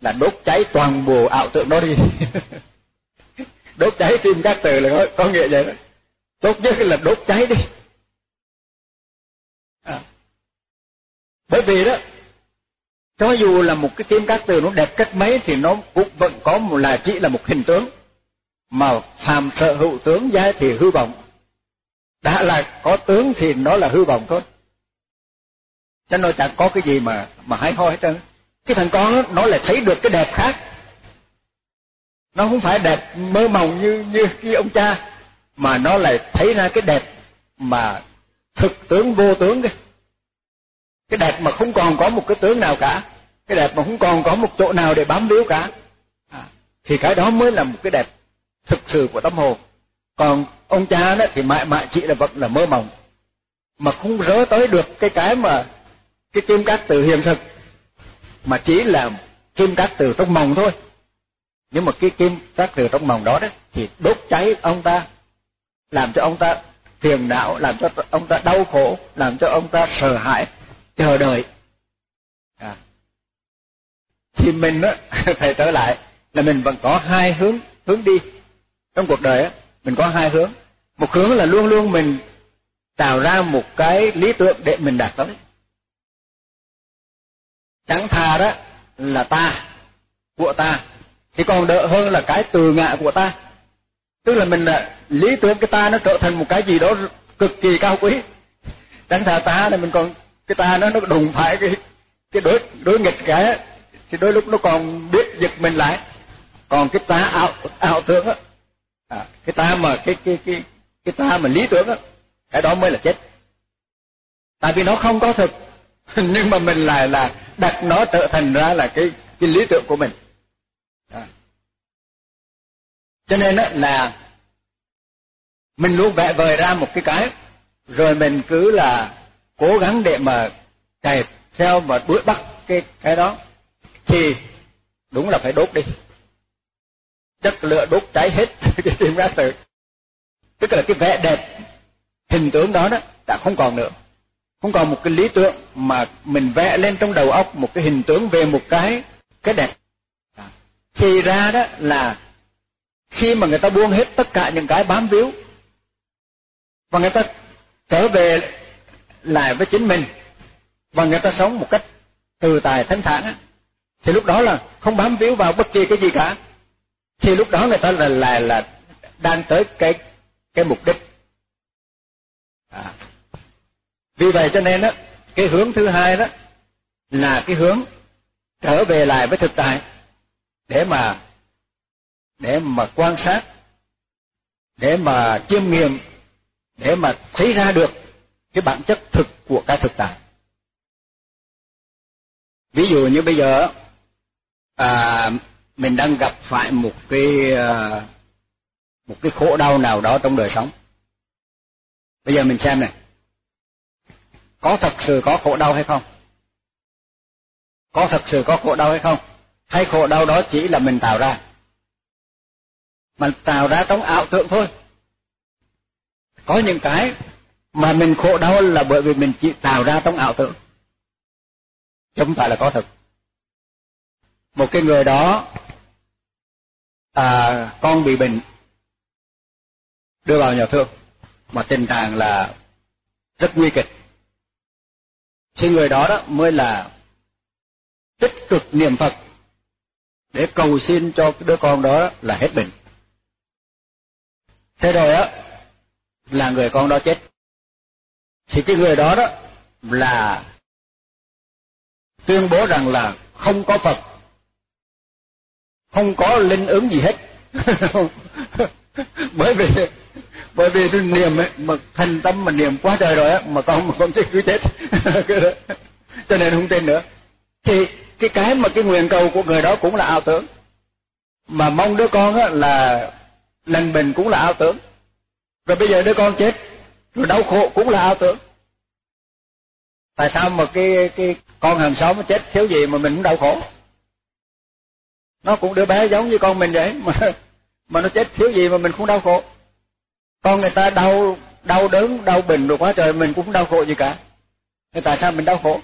là đốt cháy toàn bộ ảo tưởng đó đi. <laughs> Đốt cháy tim các từ là có, có nghĩa vậy đó. Tốt nhất là đốt cháy đi. À. bởi vì đó cho dù là một cái kim cát từ nó đẹp cách mấy thì nó cũng vẫn có một là chỉ là một hình tướng mà phàm sợ hữu tướng giai thì hư vọng. Đã là có tướng thì nó là hư vọng thôi. Cho nên chẳng có cái gì mà mà hay ho hết trơn. Cái thằng con nó lại thấy được cái đẹp khác. Nó không phải đẹp mơ mộng như như cái ông cha mà nó lại thấy ra cái đẹp mà thực tướng vô tướng cái cái đẹp mà không còn có một cái tướng nào cả. Cái đẹp mà không còn có một chỗ nào để bám víu cả. À, thì cái đó mới là một cái đẹp thực sự của tâm hồn. Còn ông cha đó thì mãi mãi chỉ là vẫn là mơ mộng, mà không rớ tới được cái cái mà cái kim cát từ hiện thực, mà chỉ là kim cát từ trong mộng thôi. Nhưng mà cái kim cát từ trong mộng đó đó thì đốt cháy ông ta, làm cho ông ta phiền não, làm cho ông ta đau khổ, làm cho ông ta sợ hãi, chờ đợi. À. thì mình á thầy <laughs> trở lại là mình vẫn có hai hướng hướng đi trong cuộc đời á, mình có hai hướng. Một hướng là luôn luôn mình tạo ra một cái lý tưởng để mình đạt tới. Chẳng thà đó là ta, của ta, thì còn đỡ hơn là cái từ ngạ của ta. Tức là mình là lý tưởng cái ta nó trở thành một cái gì đó cực kỳ cao quý. Chẳng thà ta này mình còn, cái ta nó nó đùng phải cái cái đối đối nghịch cái thì đôi lúc nó còn biết giật mình lại. Còn cái ta ảo ảo tưởng á à, cái ta mà cái cái cái cái ta mà lý tưởng á cái đó mới là chết. Tại vì nó không có thực. <laughs> Nhưng mà mình lại là đặt nó trở thành ra là cái cái lý tưởng của mình. À. cho nên á là mình luôn vẽ vời ra một cái cái rồi mình cứ là cố gắng để mà chạy theo và đuổi bắt cái cái đó thì đúng là phải đốt đi chất lửa đốt cháy hết <laughs> cái tim ra từ tức là cái vẻ đẹp, hình tướng đó đó, đã không còn nữa. Không còn một cái lý tưởng mà mình vẽ lên trong đầu óc một cái hình tướng về một cái cái đẹp. Thì ra đó là khi mà người ta buông hết tất cả những cái bám víu, và người ta trở về lại với chính mình, và người ta sống một cách từ tài thanh thản thì lúc đó là không bám víu vào bất kỳ cái gì cả thì lúc đó người ta là là là đang tới cái cái mục đích à. vì vậy cho nên đó cái hướng thứ hai đó là cái hướng trở về lại với thực tại để mà để mà quan sát để mà chiêm nghiệm để mà thấy ra được cái bản chất thực của cái thực tại ví dụ như bây giờ à, mình đang gặp phải một cái ờ, một cái khổ đau nào đó trong đời sống. Bây giờ mình xem này. Có thật sự có khổ đau hay không? Có thật sự có khổ đau hay không? Hay khổ đau đó chỉ là mình tạo ra? Mà tạo ra trong ảo tưởng thôi. Có những cái mà mình khổ đau là bởi vì mình chỉ tạo ra trong ảo tưởng. Chứ không phải là có thật. Một cái người đó à, con bị bệnh đưa vào nhà thương mà tình trạng là rất nguy kịch thì người đó đó mới là tích cực niệm Phật để cầu xin cho đứa con đó là hết bệnh. Thế rồi á là người con đó chết. Thì cái người đó đó là tuyên bố rằng là không có Phật, không có linh ứng gì hết. <laughs> bởi vì bởi vì tôi niệm ấy, mà thành tâm mà niệm quá trời rồi á mà con mà con chết. <laughs> Cứ chết cho nên không tin nữa. Thì cái cái mà cái nguyện cầu của người đó cũng là ảo tưởng. Mà mong đứa con á là lành bình cũng là ảo tưởng. Rồi bây giờ đứa con chết rồi đau khổ cũng là ảo tưởng. Tại sao mà cái cái con hàng xóm chết thiếu gì mà mình cũng đau khổ? Nó cũng đứa bé giống như con mình vậy, <laughs> mà mà nó chết thiếu gì mà mình cũng đau khổ. Con người ta đau đau đớn, đau bệnh rồi quá trời, mình cũng không đau khổ gì cả. Thì tại sao mình đau khổ?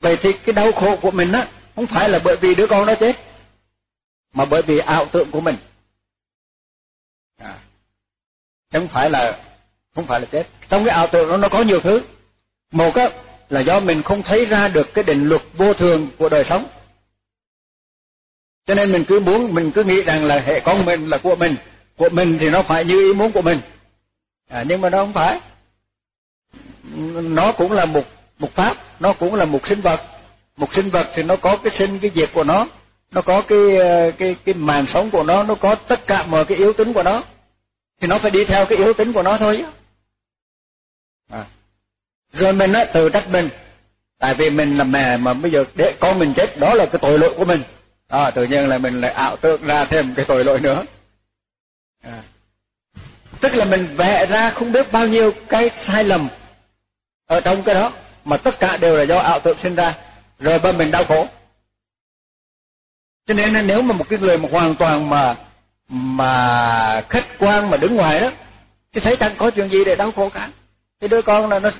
Vậy thì cái đau khổ của mình á, không phải là bởi vì đứa con nó chết, mà bởi vì ảo tưởng của mình. À. không phải là, không phải là chết. Trong cái ảo tưởng nó nó có nhiều thứ. Một á, là do mình không thấy ra được cái định luật vô thường của đời sống cho nên mình cứ muốn mình cứ nghĩ rằng là hệ con mình là của mình. Của mình thì nó phải như ý muốn của mình. À, nhưng mà nó không phải. Nó cũng là một một pháp nó cũng là một sinh vật. Một sinh vật thì nó có cái sinh cái diệt của nó nó có cái ờ, cái cái màn sống của nó nó có tất cả mọi cái yếu tính của nó. Thì nó phải đi theo cái yếu tính của nó thôi à. rồi mình á tự trách mình. Tại vì mình là mẹ mà bây giờ để con mình chết đó là cái tội lỗi của mình à, tự nhiên là mình lại ảo tưởng ra thêm cái tội lỗi nữa. À. tức là mình vẽ ra không biết bao nhiêu cái sai lầm ở trong cái đó mà tất cả đều là do ảo tưởng sinh ra rồi bên mình đau khổ. Cho nên nếu mà một cái người mà hoàn toàn mà mà khách quan mà đứng ngoài đó thì thấy chẳng có chuyện gì để đau khổ cả. Cái đứa con là nó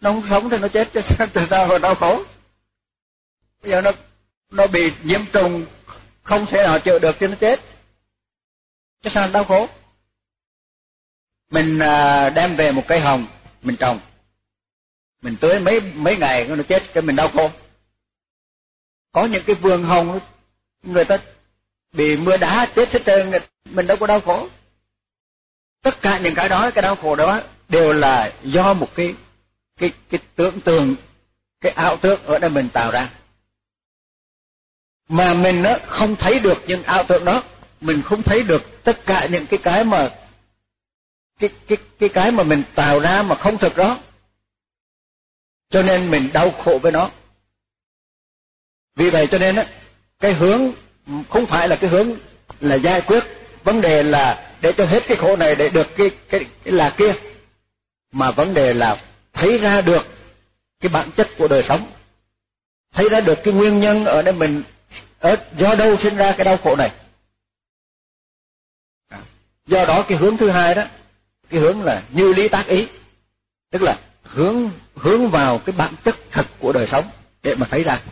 nó không sống thì nó chết chứ từ <laughs> sao mà đau khổ? Bây giờ nó nó bị nhiễm trùng, không thể nào chịu được cho nó chết. Cái sao đau khổ? Mình à, đem về một cây hồng, mình trồng. Mình tưới mấy mấy ngày nó chết, cái mình đau khổ. Có những cái vườn hồng, người ta bị mưa đá chết hết trơn mình đâu có đau khổ. Tất cả những cái đó, cái đau khổ đó đều là do một cái cái cái tưởng tượng, cái ảo tưởng ở đây mình tạo ra mà mình nó không thấy được những ảo tưởng đó. Mình không thấy được tất cả những cái cái mà cái cái cái cái mà mình tạo ra mà không thực đó. Cho nên mình đau khổ với nó. Vì vậy cho nên á cái hướng không phải là cái hướng là giải quyết vấn đề là để cho hết cái khổ này để được cái cái, cái là kia. Mà vấn đề là thấy ra được cái bản chất của đời sống. Thấy ra được cái nguyên nhân ở đây mình ở do đâu sinh ra cái đau khổ này? À, do đó cái hướng thứ hai đó, cái hướng là như lý tác ý. Tức là hướng hướng vào cái bản chất thật của đời sống để mà thấy ra.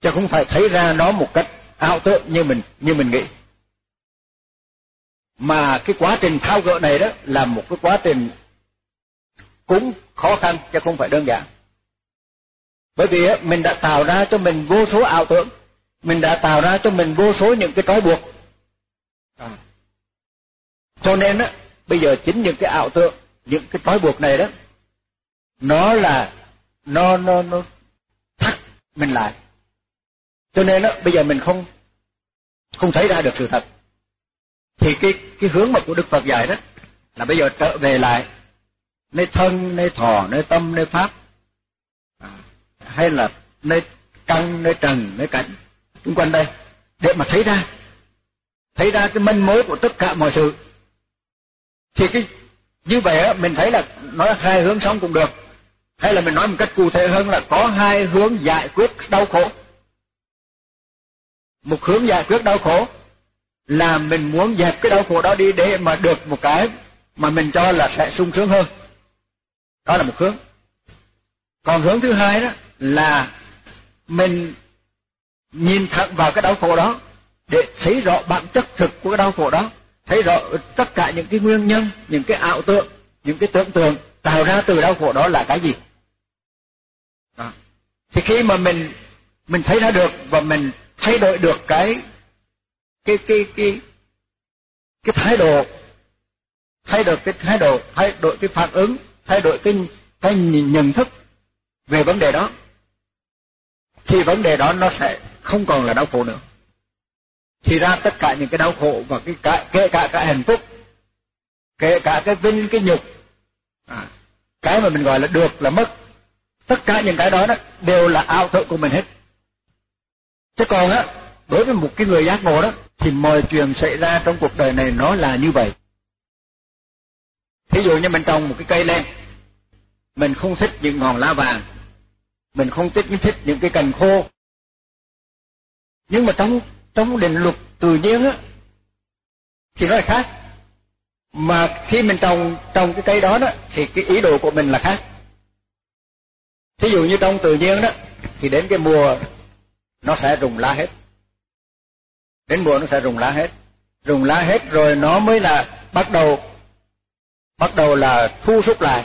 Chứ không phải thấy ra nó một cách ảo tưởng như mình như mình nghĩ. Mà cái quá trình thao gỡ này đó là một cái quá trình cũng khó khăn, chứ không phải đơn giản. Bởi vì mình đã tạo ra cho mình vô số ảo tưởng mình đã tạo ra cho mình vô số những cái trói buộc. À. cho nên á bây giờ chính những cái ảo tưởng những cái trói buộc này đó nó là nó nó nó thắt mình lại. Cho nên đó bây giờ mình không không thấy ra được sự thật. Thì cái cái hướng mà của đức phật dạy đó là bây giờ trở về lại nơi thân nơi thọ nơi tâm nơi pháp. À, hay là nơi căn nơi trần nơi cảnh xung quanh đây, để mà thấy ra. Thấy ra cái manh mối của tất cả mọi sự. Thì cái, như vậy á, mình thấy là nói hai hướng sống cũng được. Hay là mình nói một cách cụ thể hơn là có hai hướng giải quyết đau khổ. Một hướng giải quyết đau khổ là mình muốn dẹp cái đau khổ đó đi để mà được một cái mà mình cho là sẽ sung sướng hơn. Đó là một hướng. Còn hướng thứ hai đó là mình nhìn thẳng vào cái đau khổ đó, để thấy rõ bản chất thực của cái đau khổ đó, thấy rõ tất cả những cái nguyên nhân, những cái ảo tượng những cái tưởng tượng tạo ra từ đau khổ đó là cái gì đó. thì khi mà mình mình thấy ra được và mình thay đổi được cái cái cái cái cái thái độ, thay đổi cái thái độ, thay đổi cái phản ứng, thay đổi cái cái nhận thức về vấn đề đó, thì vấn đề đó nó sẽ không còn là đau khổ nữa. Thì ra tất cả những cái đau khổ và cái cả, kể cả cái hạnh phúc kể cả cái vinh cái nhục à, cái mà mình gọi là được là mất tất cả những cái đó, đó đều là ảo tưởng của mình hết. Chứ còn á đối với một cái người giác ngộ đó thì mọi chuyện xảy ra trong cuộc đời này nó là như vậy. Thí dụ như mình trồng một cái cây lên mình không thích những ngọn lá vàng mình không thích thích những cái cành khô nhưng mà trong trong định luật tự nhiên á, thì nó là khác. Mà khi mình trồng trồng cái cây đó đó, thì cái ý đồ của mình là khác. Thí dụ như trong tự nhiên đó, thì đến cái mùa nó sẽ rụng lá hết. Đến mùa nó sẽ rụng lá hết. Rụng lá hết rồi nó mới là bắt đầu bắt đầu là thu xúc lại.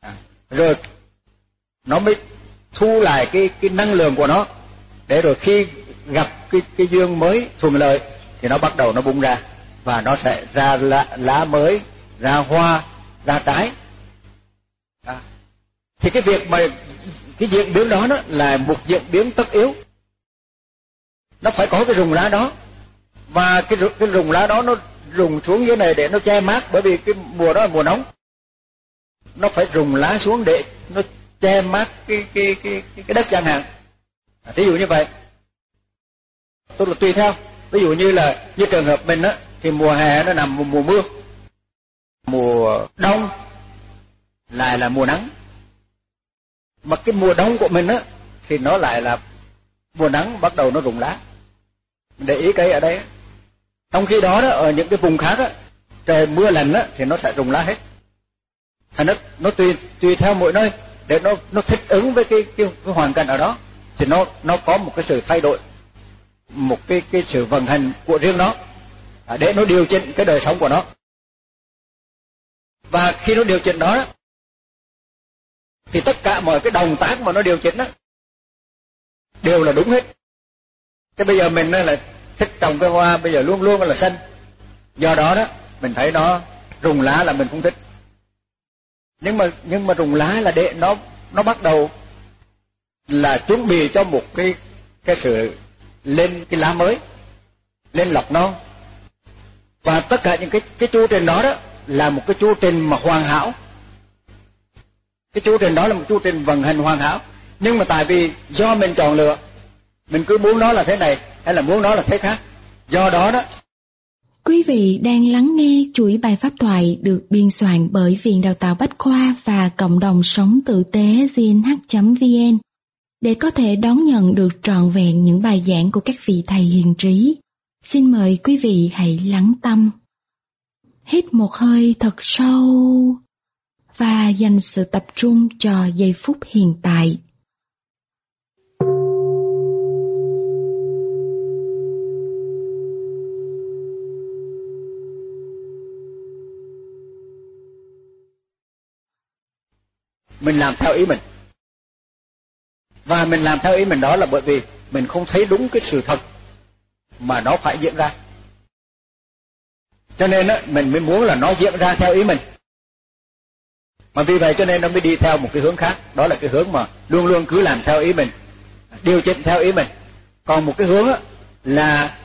À, rồi nó mới thu lại cái cái năng lượng của nó. Để rồi khi gặp cái cái dương mới thuận lợi thì nó bắt đầu nó bung ra và nó sẽ ra lá, lá mới ra hoa ra trái. À. thì cái việc mà cái diễn biến đó, đó là một diễn biến tất yếu. Nó phải có cái rùng lá đó. Và cái cái rùng lá đó nó rùng xuống dưới này để nó che mát bởi vì cái mùa đó là mùa nóng. Nó phải rùng lá xuống để nó che mát cái cái cái cái, đất chẳng hạn. À, thí dụ như vậy tôi là tùy theo. Ví dụ như là như trường hợp mình á thì mùa hè nó nằm mùa, mùa mưa mùa đông lại là mùa nắng. Mà cái mùa đông của mình á thì nó lại là mùa nắng bắt đầu nó rụng lá. Để ý cây ở đây trong khi đó đó ở những cái vùng khác á trời mưa lạnh á thì nó sẽ rụng lá hết. Thành nó nó tùy tùy theo mỗi nơi. Để nó nó thích ứng với cái cái, cái hoàn cảnh ở đó thì nó nó có một cái sự thay đổi một cái cái sự vận hành của riêng nó à, để nó điều chỉnh cái đời sống của nó. Và khi nó điều chỉnh đó, thì tất cả mọi cái động tác mà nó điều chỉnh đó, đều là đúng hết. Thế bây giờ mình là thích trồng cái hoa bây giờ luôn luôn là xanh. Do đó đó, mình thấy nó rụng lá là mình không thích. Nhưng mà nhưng mà rụng lá là để nó nó bắt đầu là chuẩn bị cho một cái cái sự lên cái lá mới, lên lọc non. Và tất cả những cái cái chu trình đó đó là một cái chu trình mà hoàn hảo. Cái chu trình đó là một chu trình vận hành hoàn hảo. Nhưng mà tại vì do mình chọn lựa, mình cứ muốn nó là thế này hay là muốn nó là thế khác, do đó đó. Quý vị đang lắng nghe chuỗi bài pháp thoại được biên soạn bởi Viện Đào tạo Bách Khoa và Cộng đồng Sống Tử tế gnh.vn để có thể đón nhận được trọn vẹn những bài giảng của các vị thầy hiền trí. Xin mời quý vị hãy lắng tâm. Hít một hơi thật sâu và dành sự tập trung cho giây phút hiện tại. mình làm theo ý mình và mình làm theo ý mình đó là bởi vì mình không thấy đúng cái sự thật mà nó phải diễn ra. Cho nên á, mình mới muốn là nó diễn ra theo ý mình. Mà vì vậy cho nên nó mới đi theo một cái hướng khác. Đó là cái hướng mà luôn luôn cứ làm theo ý mình, điều chỉnh theo ý mình. Còn một cái hướng á, là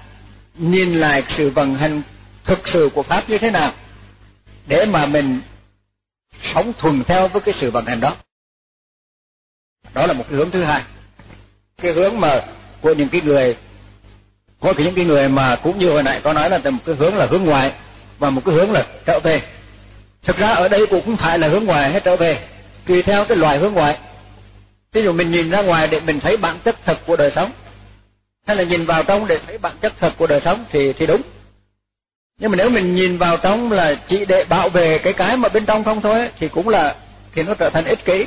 nhìn lại sự vận hành thực sự của pháp như thế nào để mà mình sống thuần theo với cái sự vận hành đó đó là một cái hướng thứ hai. Cái hướng mà của những cái người có những cái người mà cũng như hồi nãy có nói là một cái hướng là hướng ngoài và một cái hướng là trở về. Thực ra ở đây cũng không phải là hướng ngoài hay trở về, tùy theo cái loại hướng ngoài ví dụ mình nhìn ra ngoài để mình thấy bản chất thật của đời sống, hay là nhìn vào trong để thấy bản chất thật của đời sống thì thì đúng. Nhưng mà nếu mình nhìn vào trong là chỉ để bảo vệ cái cái mà bên trong không thôi thì cũng là, thì nó trở thành ích kỷ.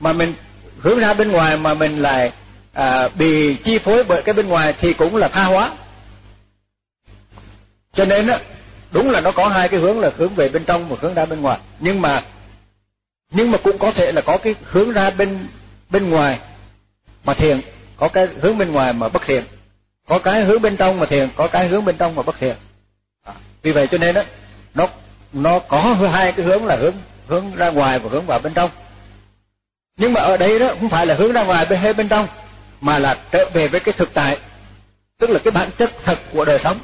Mà mình hướng ra bên ngoài mà mình lại à, bị chi phối bởi cái bên ngoài thì cũng là tha hóa. Cho nên á đúng là nó có hai cái hướng là hướng về bên trong và hướng ra bên ngoài. Nhưng mà nhưng mà cũng có thể là có cái hướng ra bên bên ngoài mà thiện có cái hướng bên ngoài mà bất thiện có cái hướng bên trong mà thiện có cái hướng bên trong mà bất thiện à, vì vậy cho nên đó nó nó có hai cái hướng là hướng hướng ra ngoài và hướng vào bên trong nhưng mà ở đây đó, không phải là hướng ra ngoài bên hay bên trong, mà là trở về với cái thực tại, tức là cái bản chất thật của đời sống.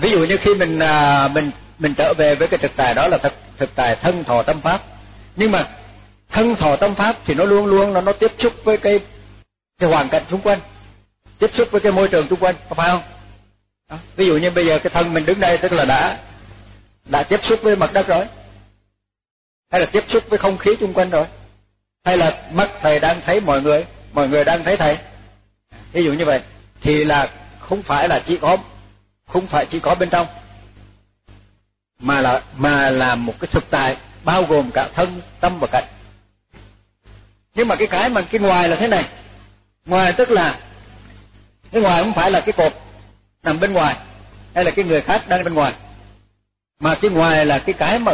Ví dụ như khi mình à, mình mình trở về với cái thực tại đó là thực thực tại thân thọ tâm pháp. Nhưng mà thân thọ tâm pháp thì nó luôn luôn nó nó tiếp xúc với cái cái hoàn cảnh xung quanh, tiếp xúc với cái môi trường xung quanh, có phải không? Đó. ví dụ như bây giờ cái thân mình đứng đây tức là đã đã tiếp xúc với mặt đất rồi, hay là tiếp xúc với không khí xung quanh rồi hay là mắt thầy đang thấy mọi người mọi người đang thấy thầy? Ví dụ như vậy, thì là không phải là chỉ có, không phải chỉ có bên trong, mà là mà là một cái thực tại bao gồm cả thân tâm và cảnh. Nhưng mà cái cái mà cái ngoài là thế này. Ngoài tức là, cái ngoài không phải là cái cột nằm bên ngoài, hay là cái người khác đang bên ngoài, mà cái ngoài là cái cái mà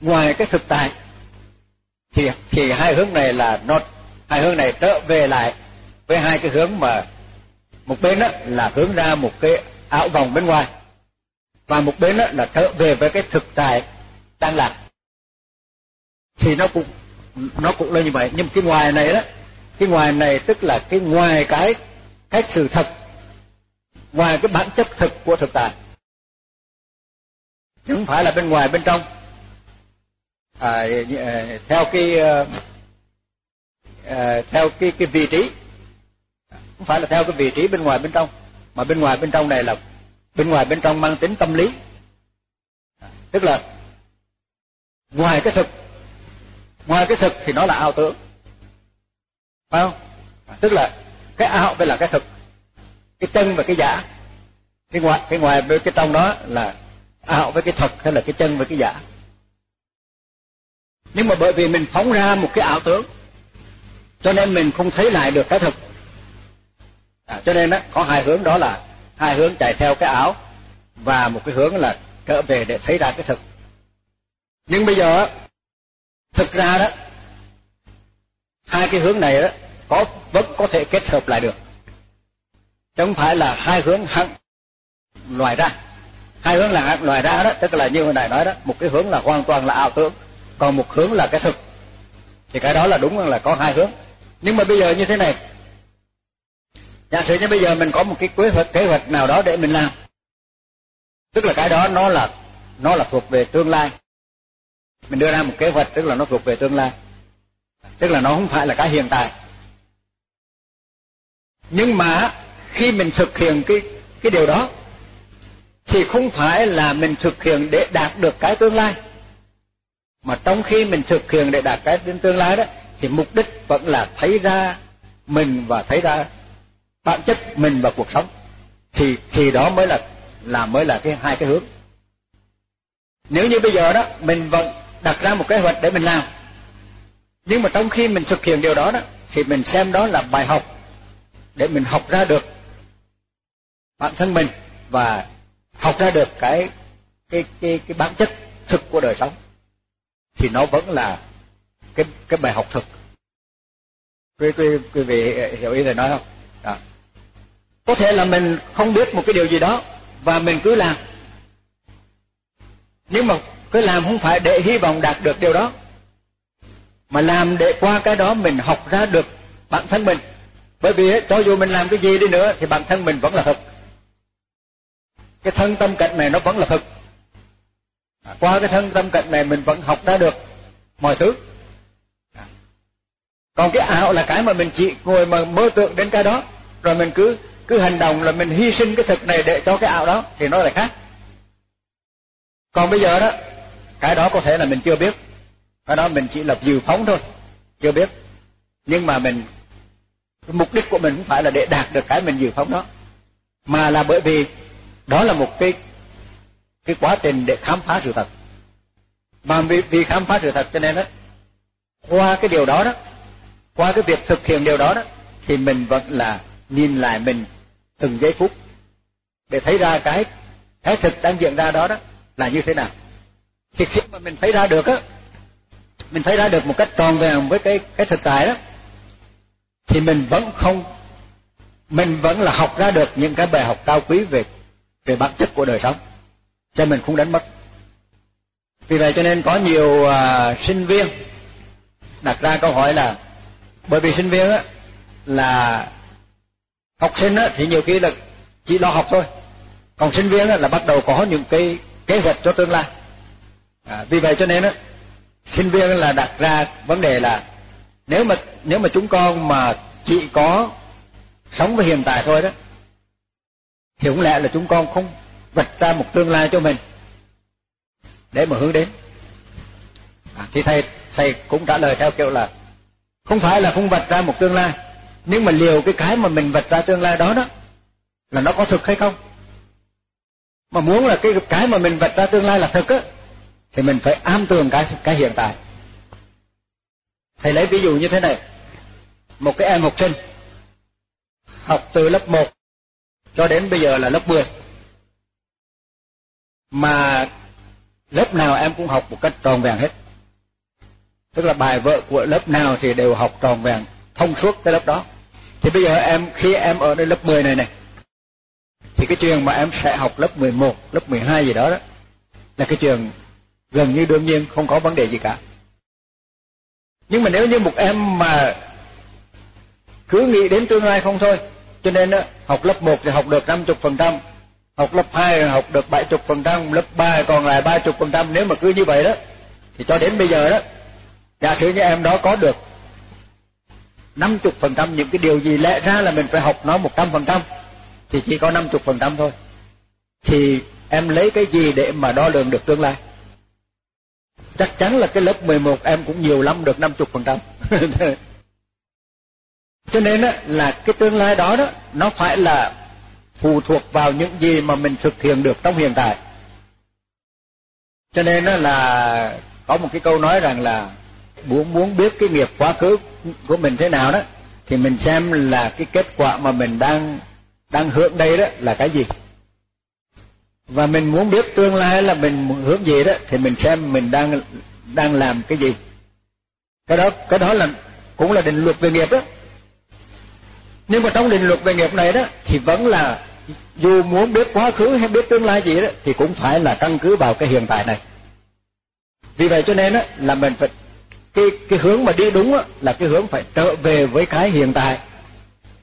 ngoài cái thực tại thì thì hai hướng này là nó, hai hướng này trở về lại với hai cái hướng mà một bên đó là hướng ra một cái ảo vòng bên ngoài, và một bên đó là trở về với cái thực tại đang là thì nó cũng nó cũng là như vậy. Nhưng cái ngoài này đó cái ngoài này tức là cái ngoài cái cái sự thật, ngoài cái bản chất thực của thực tại. Chứ không phải là bên ngoài, bên trong à, dạ, theo cái à, theo cái cái vị trí. Không phải là theo cái vị trí bên ngoài bên trong mà bên ngoài bên trong này là bên ngoài bên trong mang tính tâm lý. Tức là ngoài cái thực ngoài cái thực thì nó là ảo tưởng. Phải không? Tức là cái ảo với là cái thực. Cái chân và cái giả. Cái ngoài cái ngoài với cái trong đó là ảo với cái thật hay là cái chân với cái giả nhưng mà bởi vì mình phóng ra một cái ảo tưởng cho nên mình không thấy lại được cái thực. À, cho nên đó có hai hướng đó là hai hướng chạy theo cái ảo và một cái hướng là trở về để thấy ra cái thực. Nhưng bây giờ thực ra đó hai cái hướng này đó có vẫn có thể kết hợp lại được. Chứ không phải là hai hướng hẳn loại ra. Hai hướng là hẳn loại ra đó tức là như hồi nãy nói đó một cái hướng là hoàn toàn là ảo tưởng còn một hướng là cái thực. Thì cái đó là đúng là có hai hướng. Nhưng mà bây giờ như thế này. Giả sử như bây giờ mình có một cái kế hoạch kế hoạch nào đó để mình làm. Tức là cái đó nó là nó là thuộc về tương lai. Mình đưa ra một kế hoạch tức là nó thuộc về tương lai. Tức là nó không phải là cái hiện tại. Nhưng mà khi mình thực hiện cái cái điều đó, thì không phải là mình thực hiện để đạt được cái tương lai mà trong khi mình thực hiện để đạt cái tương lai đó, thì mục đích vẫn là thấy ra mình và thấy ra bản chất mình và cuộc sống. Thì thì đó mới là là mới là cái hai cái hướng. Nếu như bây giờ đó, mình vẫn đặt ra một kế hoạch để mình làm, nhưng mà trong khi mình thực hiện điều đó đó, thì mình xem đó là bài học để mình học ra được bản thân mình và học ra được cái cái cái cái bản chất thực của đời sống thì nó vẫn là cái cái bài học thực. Quý quý quý vị hiểu ý thầy nói không? Đó. có thể là mình không biết một cái điều gì đó và mình cứ làm. Nhưng mà cứ làm không phải để hy vọng đạt được điều đó, mà làm để qua cái đó mình học ra được bản thân mình. Bởi vì cho dù mình làm cái gì đi nữa thì bản thân mình vẫn là thực. Cái thân tâm cảnh này nó vẫn là thực qua cái thân tâm cận này mình vẫn học ra được mọi thứ. Còn cái ảo là cái mà mình chỉ ngồi mà mơ tượng đến cái đó. Rồi mình cứ cứ hành động là mình hy sinh cái thực này để cho cái ảo đó, thì nó lại khác. Còn bây giờ đó, cái đó có thể là mình chưa biết. Cái đó mình chỉ là dự phóng thôi, chưa biết. Nhưng mà mình mục đích của mình không phải là để đạt được cái mình dự phóng đó. Mà là bởi vì đó là một cái cái quá trình để khám phá sự thật. Mà vì, vì khám phá sự thật cho nên đó qua cái điều đó đó qua cái việc thực hiện điều đó đó thì mình vẫn là nhìn lại mình từng giây phút để thấy ra cái cái thực đang diễn ra đó đó là như thế nào. Thì khi mà mình thấy ra được á mình thấy ra được một cách tròn vẹn với cái cái thực tại đó thì mình vẫn không mình vẫn là học ra được những cái bài học cao quý về về bản chất của đời sống cho mình không đánh mất. Vì vậy cho nên có nhiều à, sinh viên đặt ra câu hỏi là bởi vì sinh viên á là học sinh á thì nhiều khi là chỉ lo học thôi. Còn sinh viên á là bắt đầu có những cái kế hoạch cho tương lai. À, vì vậy cho nên á sinh viên là đặt ra vấn đề là nếu mà nếu mà chúng con mà chỉ có sống với hiện tại thôi đó thì cũng lẽ là chúng con không vạch ra một tương lai cho mình để mà hướng đến. À, thì thầy thầy cũng trả lời theo kiểu là không phải là không vạch ra một tương lai. Nhưng mà liều cái cái mà mình vạch ra tương lai đó đó là nó có thực hay không? Mà muốn là cái cái mà mình vạch ra tương lai là thực á thì mình phải am tường cái cái hiện tại. Thầy lấy ví dụ như thế này. Một cái em học sinh học từ lớp 1 cho đến bây giờ là lớp 10 mà lớp nào em cũng học một cách tròn vẹn hết tức là bài vợ của lớp nào thì đều học tròn vẹn thông suốt cái lớp đó thì bây giờ em khi em ở nơi lớp 10 này này thì cái trường mà em sẽ học lớp 11, lớp 12 gì đó đó là cái trường gần như đương nhiên không có vấn đề gì cả. Nhưng mà nếu như một em mà cứ nghĩ đến tương lai không thôi, cho nên đó, học lớp 1 thì học được 50%, học lớp 2 học được 70%, lớp 3 còn lại 30%, nếu mà cứ như vậy đó thì cho đến bây giờ đó giả sử như em đó có được 50% những cái điều gì lẽ ra là mình phải học nó 100% thì chỉ có 50% thôi. Thì em lấy cái gì để mà đo lường được tương lai? Chắc chắn là cái lớp 11 em cũng nhiều lắm được 50%. <laughs> Cho nên á, là cái tương lai đó đó nó phải là phụ thuộc vào những gì mà mình thực hiện được trong hiện tại. Cho nên nó là, có một cái câu nói rằng là muốn muốn biết cái nghiệp quá khứ của mình thế nào đó, thì mình xem là cái kết quả mà mình đang đang hướng đây đó là cái gì. Và mình muốn biết tương lai là mình hướng gì đó, thì mình xem mình đang đang làm cái gì. Cái đó cái đó là, cũng là định luật về nghiệp đó. Nhưng mà trong định luật về nghiệp này đó, thì vẫn là dù muốn biết quá khứ hay biết tương lai gì đó thì cũng phải là căn cứ vào cái hiện tại này. Vì vậy cho nên á là mình phải cái cái hướng mà đi đúng á, là cái hướng phải trở về với cái hiện tại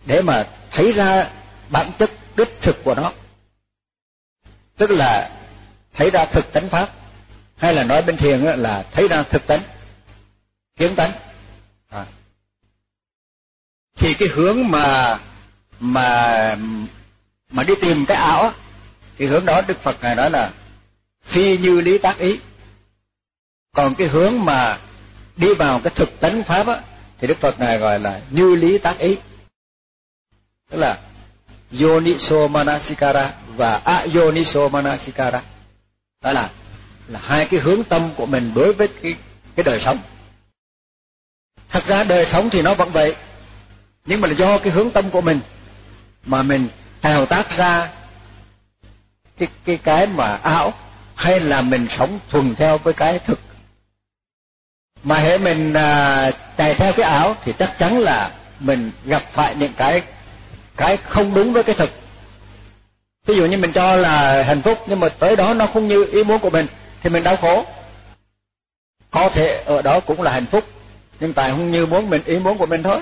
để mà thấy ra bản chất đích thực của nó. Tức là thấy ra thực tánh pháp hay là nói bên thiền á là thấy ra thực tánh kiến tánh. À. thì cái hướng mà mà mà đi tìm cái ảo á, thì hướng đó đức phật ngài nói là phi như lý tác ý. Còn cái hướng mà đi vào cái thực tánh pháp á thì đức phật ngài gọi là như lý tác ý. Tức là yoniso manasikara và ayoniso manasikara đó là là hai cái hướng tâm của mình đối với cái cái đời sống. Thật ra đời sống thì nó vẫn vậy nhưng mà là do cái hướng tâm của mình mà mình tạo tác ra cái cái cái mà ảo hay là mình sống thuần theo với cái thực. Mà hễ mình à, chạy theo cái ảo thì chắc chắn là mình gặp phải những cái cái không đúng với cái thực. Ví dụ như mình cho là hạnh phúc nhưng mà tới đó nó không như ý muốn của mình thì mình đau khổ. Có thể ở đó cũng là hạnh phúc nhưng tại không như muốn mình ý muốn của mình thôi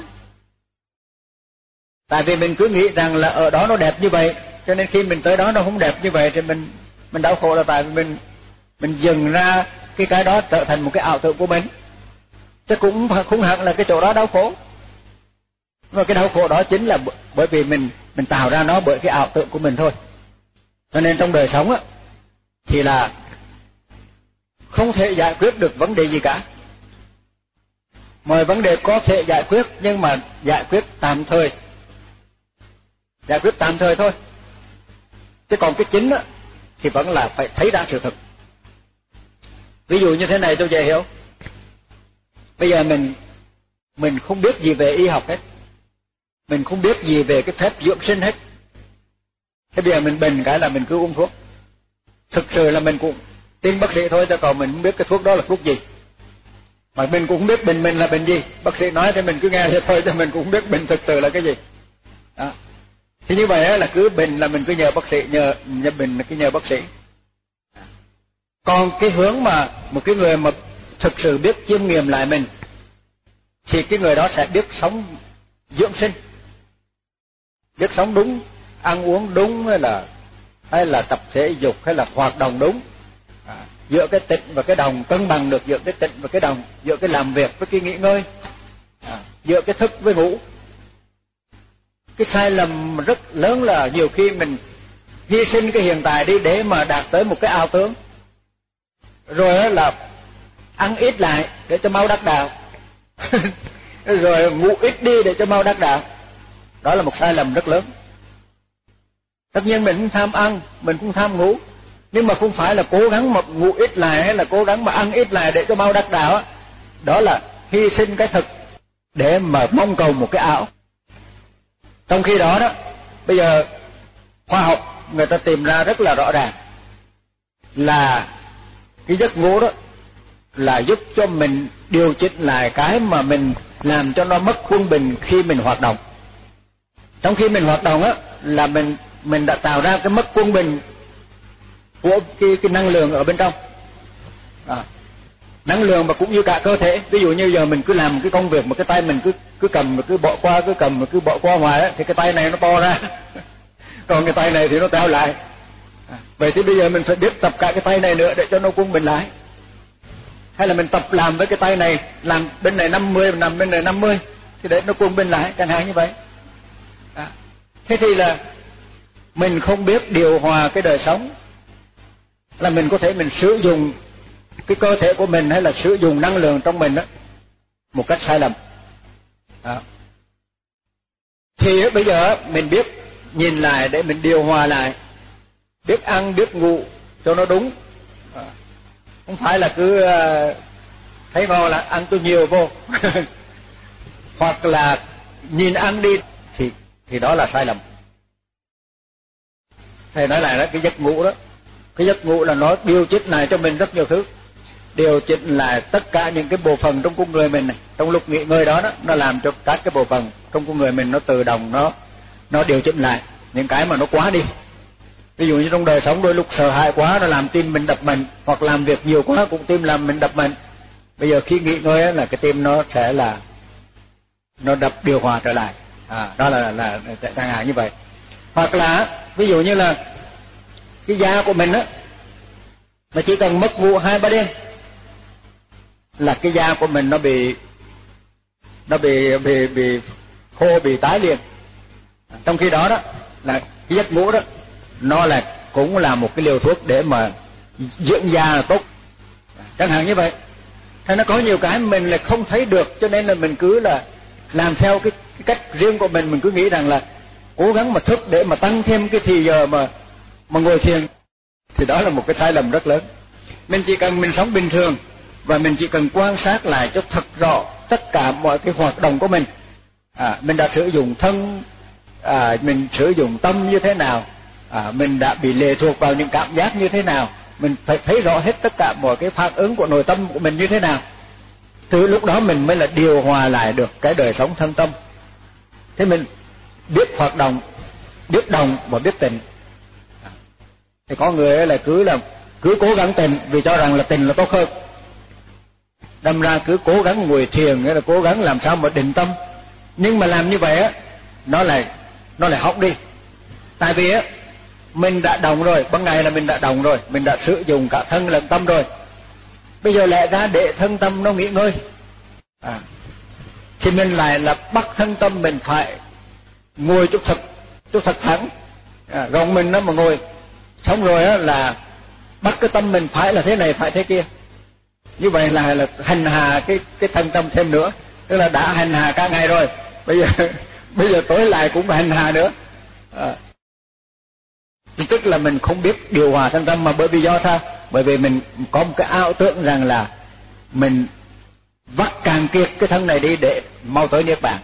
tại vì mình cứ nghĩ rằng là ở đó nó đẹp như vậy, cho nên khi mình tới đó nó không đẹp như vậy thì mình mình đau khổ là tại vì mình mình dừng ra cái cái đó trở thành một cái ảo tưởng của mình. Chứ cũng không hẳn là cái chỗ đó đau khổ. Và cái đau khổ đó chính là bởi vì mình mình tạo ra nó bởi cái ảo tưởng của mình thôi. Cho nên trong đời sống á, thì là không thể giải quyết được vấn đề gì cả. Mọi vấn đề có thể giải quyết nhưng mà giải quyết tạm thời giải quyết tạm thời thôi. Chứ còn cái chính á, thì vẫn là phải thấy ra sự thật. Ví dụ như thế này tôi dễ hiểu. Bây giờ mình mình không biết gì về y học hết. Mình không biết gì về cái phép dưỡng sinh hết. Thế bây giờ mình bệnh cái là mình cứ uống thuốc. Thực sự là mình cũng tin bác sĩ thôi, chứ còn mình không biết cái thuốc đó là thuốc gì. Mà mình cũng không biết bệnh mình là bệnh gì. Bác sĩ nói thì mình cứ nghe thế thôi, chứ mình cũng không biết bệnh thực sự là cái gì. Đó thì như vậy là cứ bệnh là mình cứ nhờ bác sĩ nhờ nhờ bệnh là cứ nhờ bác sĩ. Còn cái hướng mà một cái người mà thực sự biết chiêm nghiệm lại mình thì cái người đó sẽ biết sống dưỡng sinh. Biết sống đúng ăn uống đúng hay là hay là tập thể dục hay là hoạt động đúng. À, giữa cái tịnh và cái đồng cân bằng được giữa cái tịnh và cái đồng giữa cái làm việc với cái nghỉ ngơi. À, giữa cái thức với ngủ cái sai lầm rất lớn là nhiều khi mình hy sinh cái hiện tại đi để mà đạt tới một cái ảo tướng. Rồi là ăn ít lại để cho mau đắc đạo. <laughs> Rồi ngủ ít đi để cho mau đắc đạo. Đó là một sai lầm rất lớn. Tất nhiên mình cũng tham ăn, mình cũng tham ngủ. Nhưng mà không phải là cố gắng mà ngủ ít lại hay là cố gắng mà ăn ít lại để cho mau đắc đạo đó là hy sinh cái thực để mà mong cầu một cái ảo trong khi đó đó bây giờ khoa học người ta tìm ra rất là rõ ràng là cái giấc ngủ đó là giúp cho mình điều chỉnh lại cái mà mình làm cho nó mất quân bình khi mình hoạt động. Trong khi mình hoạt động á là mình mình đã tạo ra cái mất quân bình của cái cái năng lượng ở bên trong. À, năng lượng mà cũng như cả cơ thể. Ví dụ như giờ mình cứ làm cái công việc mà cái tay mình cứ cứ cầm mà cứ bỏ qua, cứ cầm mà cứ bỏ qua ngoài á, thì cái tay này nó to ra. <laughs> Còn cái tay này thì nó teo lại. À, vậy thì bây giờ mình phải biết tập cả cái tay này nữa để cho nó quân bình lại. Hay là mình tập làm với cái tay này, làm bên này 50 nằm bên này 50 thì để nó quân bình lại, chẳng hạn như vậy. À. thế thì là mình không biết điều hòa cái đời sống, là mình có thể mình sử dụng cái cơ thể của mình hay là sử dụng năng lượng trong mình đó một cách sai lầm. À. thì bây giờ mình biết, nhìn lại để mình điều hòa lại, biết ăn, biết ngủ cho nó đúng. À. không phải là cứ ờ, thấy ngon là ăn tôi nhiều vô. <laughs> Hoặc là nhìn ăn đi, thì thì đó là sai lầm. Thầy nói lại đó, cái giấc ngủ đó. Cái giấc ngủ là nó điều chỉnh lại cho mình rất nhiều thứ điều chỉnh lại tất cả những cái bộ phận trong con người mình này trong lúc nghỉ ngơi đó, đó nó làm cho các cái bộ phận trong con người mình nó tự động nó nó điều chỉnh lại. Những cái mà nó quá đi. Ví dụ như trong đời sống đôi lúc sợ hãi quá nó làm tim mình đập mạnh hoặc làm việc nhiều quá cũng tim làm mình đập mạnh. Bây giờ khi nghỉ ngơi là cái tim nó sẽ là nó đập điều hòa trở lại. À đó là là, là chẳng hạn như vậy. Hoặc là ví dụ như là cái da của mình á mà chỉ cần mất ngủ hai ba đêm là cái da của mình nó bị nó bị bị bị khô bị tái liền. Trong khi đó đó là cái giấc ngủ đó nó là cũng là một cái liều thuốc để mà dưỡng da là tốt. Chẳng hạn như vậy thế nó có nhiều cái mình là không thấy được cho nên là mình cứ là làm theo cái, cái cách riêng của mình. Mình cứ nghĩ rằng là cố gắng mà thức để mà tăng thêm cái thì giờ mà mà ngồi thiền thì đó là một cái sai lầm rất lớn. Mình chỉ cần mình sống bình thường và mình chỉ cần quan sát lại cho thật rõ tất cả mọi cái hoạt động của mình. À, mình đã sử dụng thân à, mình sử dụng tâm như thế nào à, mình đã bị lệ thuộc vào những cảm giác như thế nào mình phải thấy rõ hết tất cả mọi cái phản ứng của nội tâm của mình như thế nào. Từ lúc đó mình mới là điều hòa lại được cái đời sống thân tâm. Thế mình biết hoạt động biết đồng và biết tình thì có người là cứ là cứ cố gắng tình vì cho rằng là tình là tốt hơn đâm ra cứ cố gắng ngồi thiền nghĩa là cố gắng làm sao mà định tâm. Nhưng mà làm như vậy á nó lại nó lại hỏng đi. Tại vì á mình đã đồng rồi ban ngày là mình đã đồng rồi mình đã sử dụng cả thân lẫn tâm rồi. Bây giờ lẽ ra để thân tâm nó nghỉ ngơi. À, thì mình lại là bắt thân tâm mình phải ngồi chút thật chút thật thẳng. À, gồng mình nó mà ngồi. Xong rồi á là bắt cái tâm mình phải là thế này phải thế kia như vậy là là hành hà cái cái thân tâm thêm nữa. Tức là đã hành hà cả ngày rồi. Bây giờ <laughs> bây giờ tối lại cũng hành hà nữa. À, tức là mình không biết điều hòa thân tâm mà bởi vì do sao? Bởi vì mình có một cái ảo tưởng rằng là mình vắt càng kiệt cái thân này đi để mau tới niết bàn.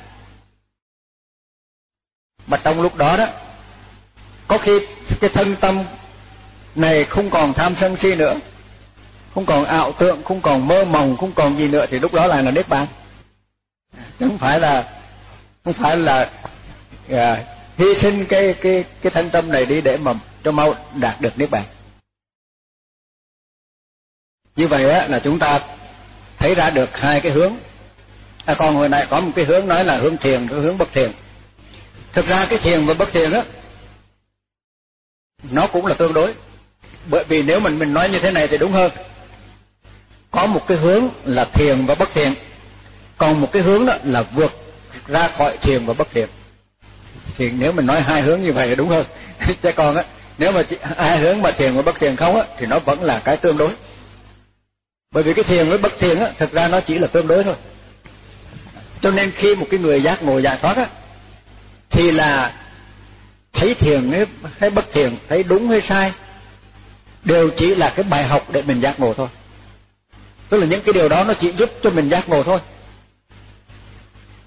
Mà trong lúc đó đó có khi cái thân tâm này không còn tham sân si nữa không còn ảo tượng, không còn mơ mộng không còn gì nữa thì lúc đó là là niết bàn. Chứ không phải là không phải là à, hy sinh cái cái cái thân tâm này đi để mà cho mau đạt được niết bàn. Như vậy á là chúng ta thấy ra được hai cái hướng. À, còn hồi nãy có một cái hướng nói là hướng thiền cái hướng bất thiền. Thực ra cái thiền và bất thiền á nó cũng là tương đối. Bởi vì nếu mình mình nói như thế này thì đúng hơn có một cái hướng là thiền và bất thiền. Còn một cái hướng đó là vượt ra khỏi thiền và bất thiền. Thì nếu mình nói hai hướng như vậy là đúng hơn. <laughs> Chứ còn á nếu mà hai hướng mà thiền và bất thiền không á thì nó vẫn là cái tương đối. Bởi vì cái thiền với bất thiền á thực ra nó chỉ là tương đối thôi. Cho nên khi một cái người giác ngộ giải thoát á thì là thấy thiền hay, hay bất thiền thấy đúng hay sai đều chỉ là cái bài học để mình giác ngộ thôi tức là những cái điều đó nó chỉ giúp cho mình giác ngộ thôi.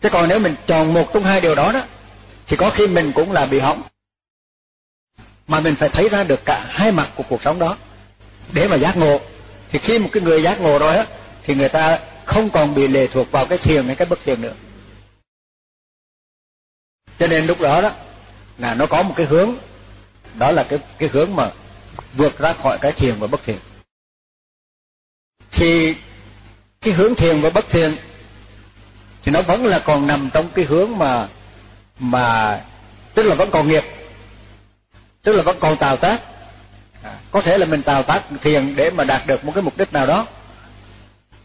Chứ còn nếu mình chọn một trong hai điều đó đó, thì có khi mình cũng là bị hỏng. Mà mình phải thấy ra được cả hai mặt của cuộc sống đó. Để mà giác ngộ, thì khi một cái người giác ngộ rồi á, thì người ta không còn bị lệ thuộc vào cái thiền hay cái bất thiền nữa. Cho nên lúc đó đó, là nó có một cái hướng. Đó là cái cái hướng mà vượt ra khỏi cái thiền và bất thiền thì cái hướng thiền và bất thiền thì nó vẫn là còn nằm trong cái hướng mà mà tức là vẫn còn nghiệp tức là vẫn còn tào tác. À, có thể là mình tào tác thiền để mà đạt được một cái mục đích nào đó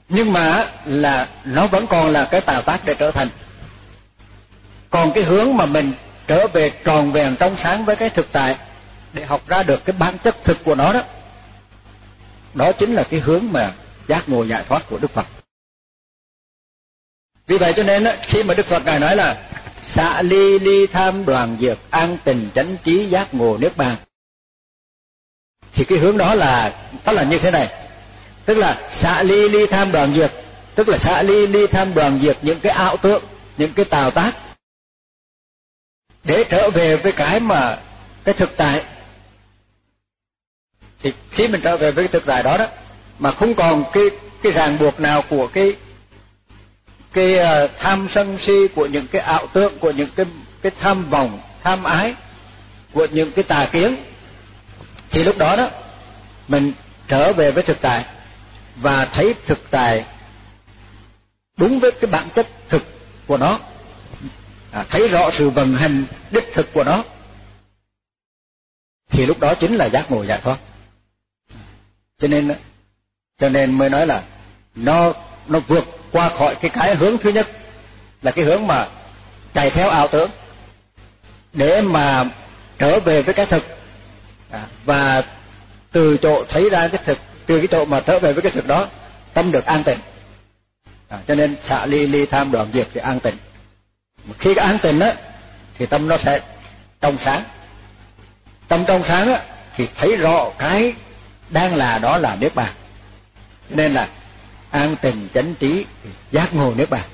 nhưng mà là nó vẫn còn là cái tào tác để trở thành. Còn cái hướng mà mình trở về tròn vẹn trong sáng với cái thực tại để học ra được cái bản chất thực của nó đó đó chính là cái hướng mà giác ngộ giải thoát của đức phật. Vì vậy cho nên đó, khi mà đức phật ngài nói là xạ ly ly tham đoàn diệt an tình chánh trí giác ngộ niết bàn thì cái hướng đó là đó là như thế này. Tức là xạ ly ly tham đoàn diệt tức là xạ ly ly tham đoàn diệt những cái ảo tượng những cái tào tác để trở về với cái mà cái thực tại. Thì khi mình trở về với cái thực tại đó đó mà không còn cái cái ràng buộc nào của cái cái uh, tham sân si của những cái ảo tượng của những cái cái tham vọng tham ái của những cái tà kiến. Thì lúc đó đó mình trở về với thực tại và thấy thực tại đúng với cái bản chất thực của nó. À, thấy rõ sự vận hành đích thực của nó. Thì lúc đó chính là giác ngộ giải thoát. Cho nên cho nên mới nói là nó nó vượt qua khỏi cái cái hướng thứ nhất là cái hướng mà chạy theo ảo tưởng để mà trở về với cái thực. À, và từ chỗ thấy ra cái thực từ cái chỗ mà trở về với cái thực đó tâm được an tịnh. À, cho nên xả ly ly tham đoạn diệt thì an tịnh. Khi cái an tịnh á thì tâm nó sẽ trong sáng. Tâm trong sáng á thì thấy rõ cái đang là đó là niết bàn nên là an tình chánh trí giác ngộ niết bàn.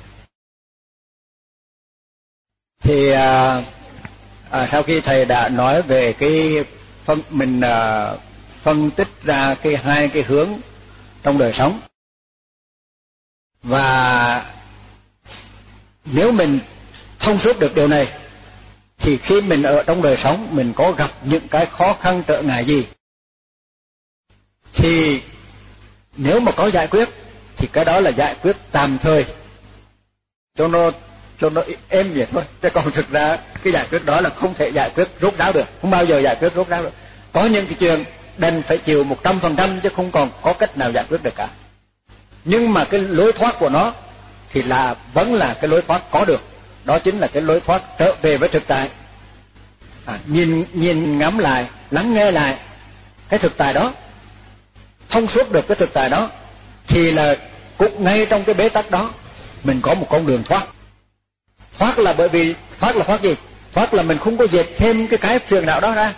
Thì à, à, sau khi thầy đã nói về cái phân mình à, phân tích ra cái hai cái hướng trong đời sống. Và nếu mình thông suốt được điều này thì khi mình ở trong đời sống mình có gặp những cái khó khăn trở ngại gì thì nếu mà có giải quyết thì cái đó là giải quyết tạm thời. Cho nó cho nó êm vậy thôi. Chứ còn thực ra cái giải quyết đó là không thể giải quyết rốt ráo được. Không bao giờ giải quyết rốt ráo được. Có những cái chuyện đành phải chịu một trăm phần trăm chứ không còn có cách nào giải quyết được cả. Nhưng mà cái lối thoát của nó thì là vẫn là cái lối thoát có được. Đó chính là cái lối thoát trở về với thực tại. À, nhìn nhìn ngắm lại lắng nghe lại cái thực tại đó thông suốt được cái thực tại đó, thì là cũng ngay trong cái bế tắc đó, mình có một con đường thoát. Thoát là bởi vì, thoát là thoát gì? Thoát là mình không có dệt thêm cái cái phiền não đó ra.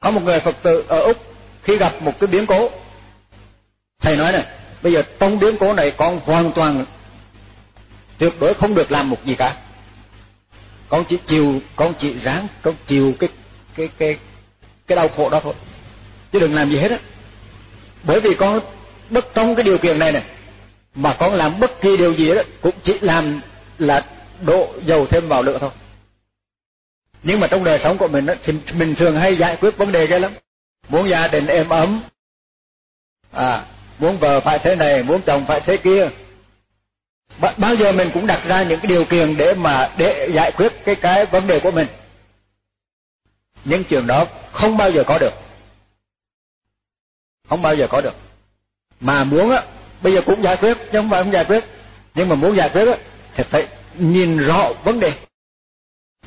Có một người phật tử ở úc, khi gặp một cái biến cố, thầy nói này, bây giờ trong biến cố này con hoàn toàn tuyệt đối không được làm một gì cả. Con chỉ chịu, con chỉ ráng, con chịu cái cái cái cái đau khổ đó thôi. Chứ đừng làm gì hết á bởi vì con bất trong cái điều kiện này này mà con làm bất kỳ điều gì đó cũng chỉ làm là đổ dầu thêm vào lửa thôi. Nhưng mà trong đời sống của mình đó, thì mình thường hay giải quyết vấn đề cái lắm. Muốn gia đình êm ấm à muốn vợ phải thế này muốn chồng phải thế kia. Bao giờ mình cũng đặt ra những cái điều kiện để mà để giải quyết cái cái vấn đề của mình. Những trường đó không bao giờ có được không bao giờ có được. Mà muốn á, bây giờ cũng giải quyết, chứ không phải không giải quyết. Nhưng mà muốn giải quyết á, thì phải nhìn rõ vấn đề.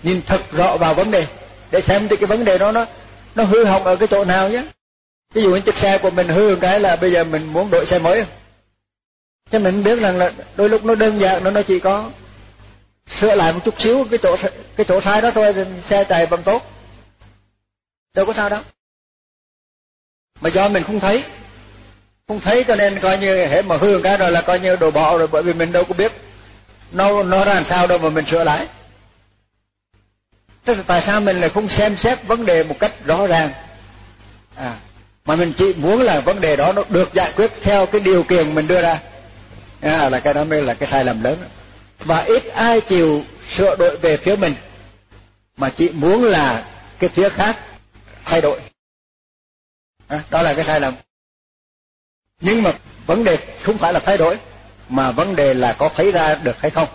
Nhìn thật rõ vào vấn đề, để xem thì cái vấn đề đó nó nó hư hỏng ở cái chỗ nào nhé. Ví dụ như chiếc xe của mình hư cái là bây giờ mình muốn đổi xe mới. Cho mình biết rằng là đôi lúc nó đơn giản, nó nó chỉ có sửa lại một chút xíu cái chỗ cái chỗ sai đó thôi, thì xe chạy vẫn tốt. Đâu có sao đâu mà do mình không thấy. Không thấy cho nên coi như hệ mà hư cái rồi là coi như đồ bỏ rồi bởi vì mình đâu có biết nó nó ra làm sao đâu mà mình sửa lại. Tức là tại sao mình lại không xem xét vấn đề một cách rõ ràng? À mà mình chỉ muốn là vấn đề đó nó được giải quyết theo cái điều kiện mình đưa ra. À, là cái đó mới là cái sai lầm lớn. Và ít ai chịu sửa đổi về phía mình mà chỉ muốn là cái phía khác thay đổi à, đó là cái sai lầm. Nhưng mà vấn đề không phải là thay đổi mà vấn đề là có thấy ra được hay không.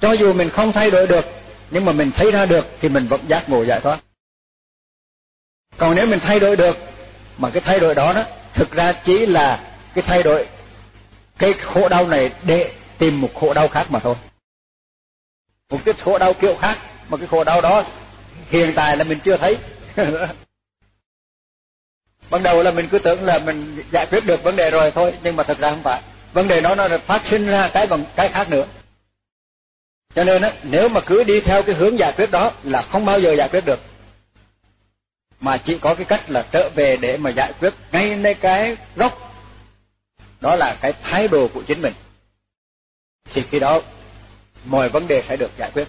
Cho dù mình không thay đổi được nhưng mà mình thấy ra được thì mình vẫn giác ngộ giải thoát. Còn nếu mình thay đổi được mà cái thay đổi đó đó thực ra chỉ là cái thay đổi cái khổ đau này để tìm một khổ đau khác mà thôi. Một cái khổ đau kiểu khác mà cái khổ đau đó hiện tại là mình chưa thấy. <laughs> ban đầu là mình cứ tưởng là mình giải quyết được vấn đề rồi thôi, nhưng mà thật ra không phải. Vấn đề đó nó phát sinh ra cái bằng cái khác nữa. Cho nên á, nếu mà cứ đi theo cái hướng giải quyết đó là không bao giờ giải quyết được. Mà chỉ có cái cách là trở về để mà giải quyết ngay nơi cái gốc. Đó là cái thái độ của chính mình. Thì khi đó, mọi vấn đề sẽ được giải quyết.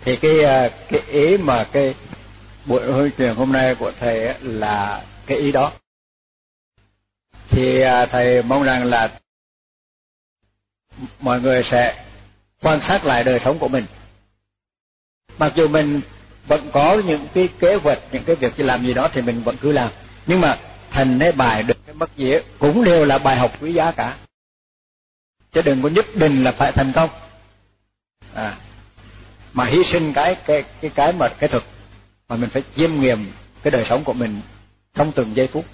Thì cái à, cái ý mà cái buổi hơi truyền hôm nay của thầy là cái ý đó. Thì à, thầy mong rằng là mọi người sẽ quan sát lại đời sống của mình. Mặc dù mình vẫn có những cái kế hoạch, những cái việc làm gì đó thì mình vẫn cứ làm. Nhưng mà thành hay bài được cái mất gì cũng đều là bài học quý giá cả. Chứ đừng có nhất định là phải thành công. À mà hy sinh cái cái cái cái mà, cái thực mà mình phải chiêm nghiệm cái đời sống của mình trong từng giây phút.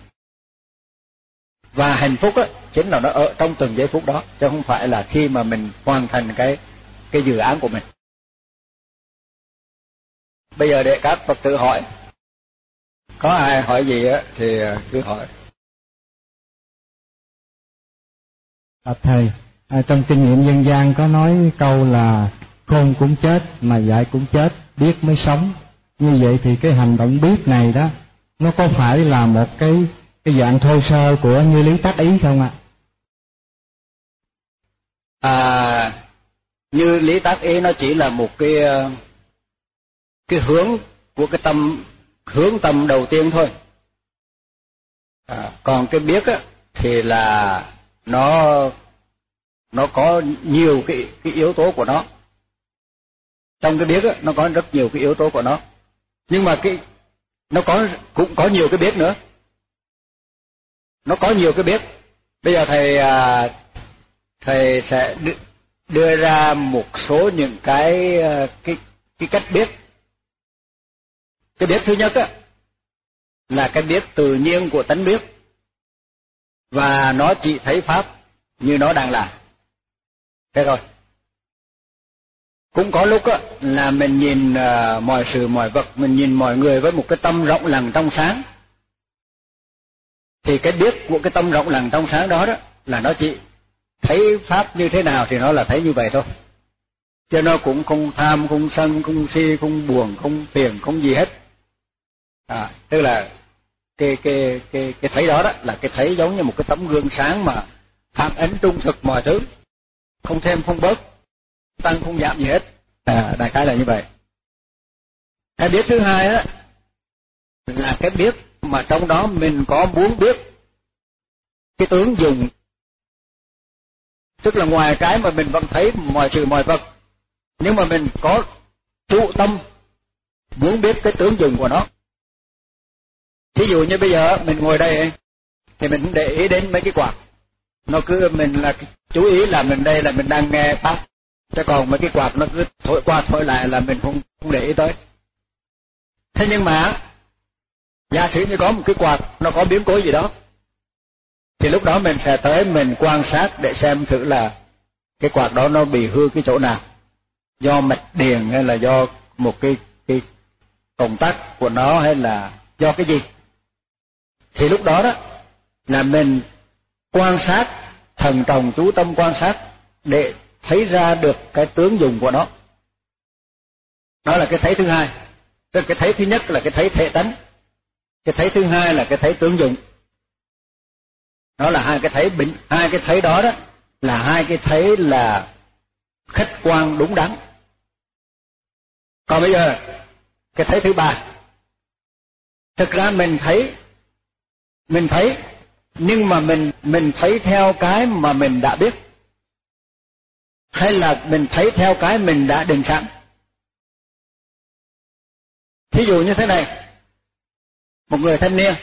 Và hạnh phúc á chính là nó ở trong từng giây phút đó chứ không phải là khi mà mình hoàn thành cái cái dự án của mình. Bây giờ để các phật tử hỏi có ai hỏi gì á thì cứ hỏi. À, thầy à, trong kinh nghiệm dân gian có nói câu là khôn cũng chết mà dạy cũng chết biết mới sống như vậy thì cái hành động biết này đó nó có phải là một cái cái dạng thô sơ của như lý tác ý không ạ? À như lý tác ý nó chỉ là một cái cái hướng của cái tâm hướng tâm đầu tiên thôi. À, còn cái biết á thì là nó nó có nhiều cái cái yếu tố của nó. Trong cái biết á nó có rất nhiều cái yếu tố của nó nhưng mà cái, nó có, cũng có nhiều cái biết nữa. Nó có nhiều cái biết bây giờ thầy à, thầy sẽ đưa ra một số những cái à, cái cái cách biết cái biết thứ nhất á, là cái biết tự nhiên của tánh biết và nó chỉ thấy pháp như nó đang là thế thôi cũng có lúc á là mình nhìn uh, mọi sự mọi vật mình nhìn mọi người với một cái tâm rộng lặng trong sáng. Thì cái biết của cái tâm rộng lặng trong sáng đó đó là nó chỉ thấy pháp như thế nào thì nó là thấy như vậy thôi. Cho nó cũng không tham không sân không si không buồn không phiền không gì hết. À tức là cái cái cái cái thấy đó đó là cái thấy giống như một cái tấm gương sáng mà phản ánh trung thực mọi thứ. Không thêm không bớt tăng không giảm gì hết. À, đại khái là như vậy. Cái biết thứ hai đó là cái biết mà trong đó mình có muốn biết cái tướng dùng. Tức là ngoài cái mà mình vẫn thấy mọi sự mọi vật nhưng mà mình có trụ tâm muốn biết cái tướng dùng của nó. Thí dụ như bây giờ mình ngồi đây thì mình để ý đến mấy cái quạt. Nó cứ mình là chú ý là mình đây là mình đang nghe pháp chứ còn mấy cái quạt nó cứ thổi qua thổi lại là mình không không để ý tới. Thế nhưng mà, giả sử như có một cái quạt nó có biến cố gì đó, thì lúc đó mình sẽ tới mình quan sát để xem thử là cái quạt đó nó bị hư cái chỗ nào. Do mạch điện hay là do một cái cái công tắc của nó hay là do cái gì. Thì lúc đó đó là mình quan sát, thần trọng chú tâm quan sát để thấy ra được cái tướng dùng của nó. Đó là cái thấy thứ hai. Tức cái thấy thứ nhất là cái thấy thể tánh. Cái thấy thứ hai là cái thấy tướng dụng đó là hai cái thấy bình, hai cái thấy đó đó là hai cái thấy là khách quan đúng đắn. Còn bây giờ, cái thấy thứ ba. Thực ra mình thấy mình thấy, nhưng mà mình mình thấy theo cái mà mình đã biết hay là mình thấy theo cái mình đã định sẵn? Thí dụ như thế này một người thanh niên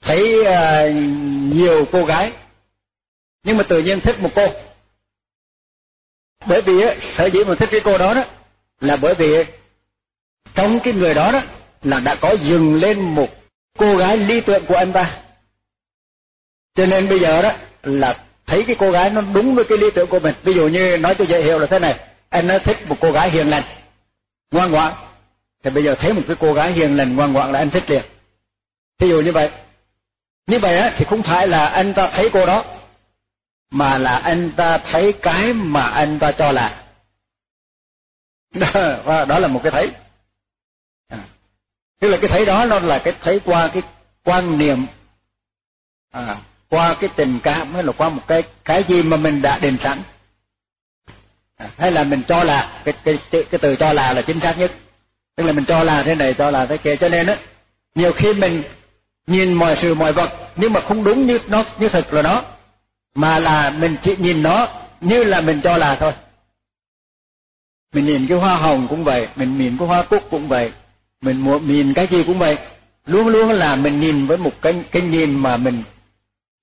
thấy uh, nhiều cô gái nhưng mà tự nhiên thích một cô. Bởi vì sở dĩ mà thích cái cô đó đó là bởi vì trong cái người đó đó là đã có dừng lên một cô gái lý tưởng của anh ta. Cho nên bây giờ đó là thấy cái cô gái nó đúng với cái lý tưởng của mình. Ví dụ như nói cho dễ hiểu là thế này. Anh nó thích một cô gái hiền lành ngoan ngoãn. Thì bây giờ thấy một cái cô gái hiền lành ngoan ngoãn là anh thích liền. Ví dụ như vậy. Như vậy á thì không phải là anh ta thấy cô đó mà là anh ta thấy cái mà anh ta cho là. <laughs> Đó, đó là một cái thấy. À. tức là cái thấy đó nó là cái thấy qua cái quan niệm à, qua cái tình cảm hay là qua một cái cái gì mà mình đã định sẵn. À, hay là mình cho là cái cái cái, cái từ cho là là chính xác nhất. Tức là mình cho là thế này cho là thế kia. Cho nên á nhiều khi mình nhìn mọi sự mọi vật nhưng mà không đúng như nó như thực là nó mà là mình chỉ nhìn nó như là mình cho là thôi. Mình nhìn cái hoa hồng cũng vậy mình nhìn cái hoa cúc cũng vậy mình nhìn cái gì cũng vậy. Luôn luôn là mình nhìn với một cái cái nhìn mà mình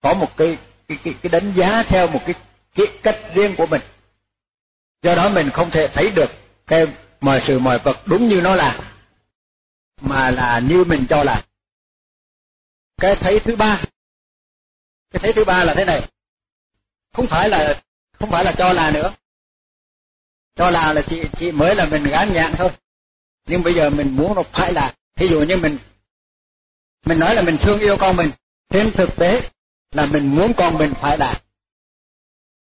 có một cái cái cái, cái đánh giá theo một cái cái cách riêng của mình. Do đó mình không thể thấy được cái mọi sự mọi vật đúng như nó là mà là như mình cho là. Cái thấy thứ ba cái thấy thứ ba là thế này. Không phải là không phải là cho là nữa. Cho là là chị chị mới là mình gán nhạc thôi. Nhưng bây giờ mình muốn nó phải là thí dụ như mình mình nói là mình thương yêu con mình trên thực tế là mình muốn con mình phải là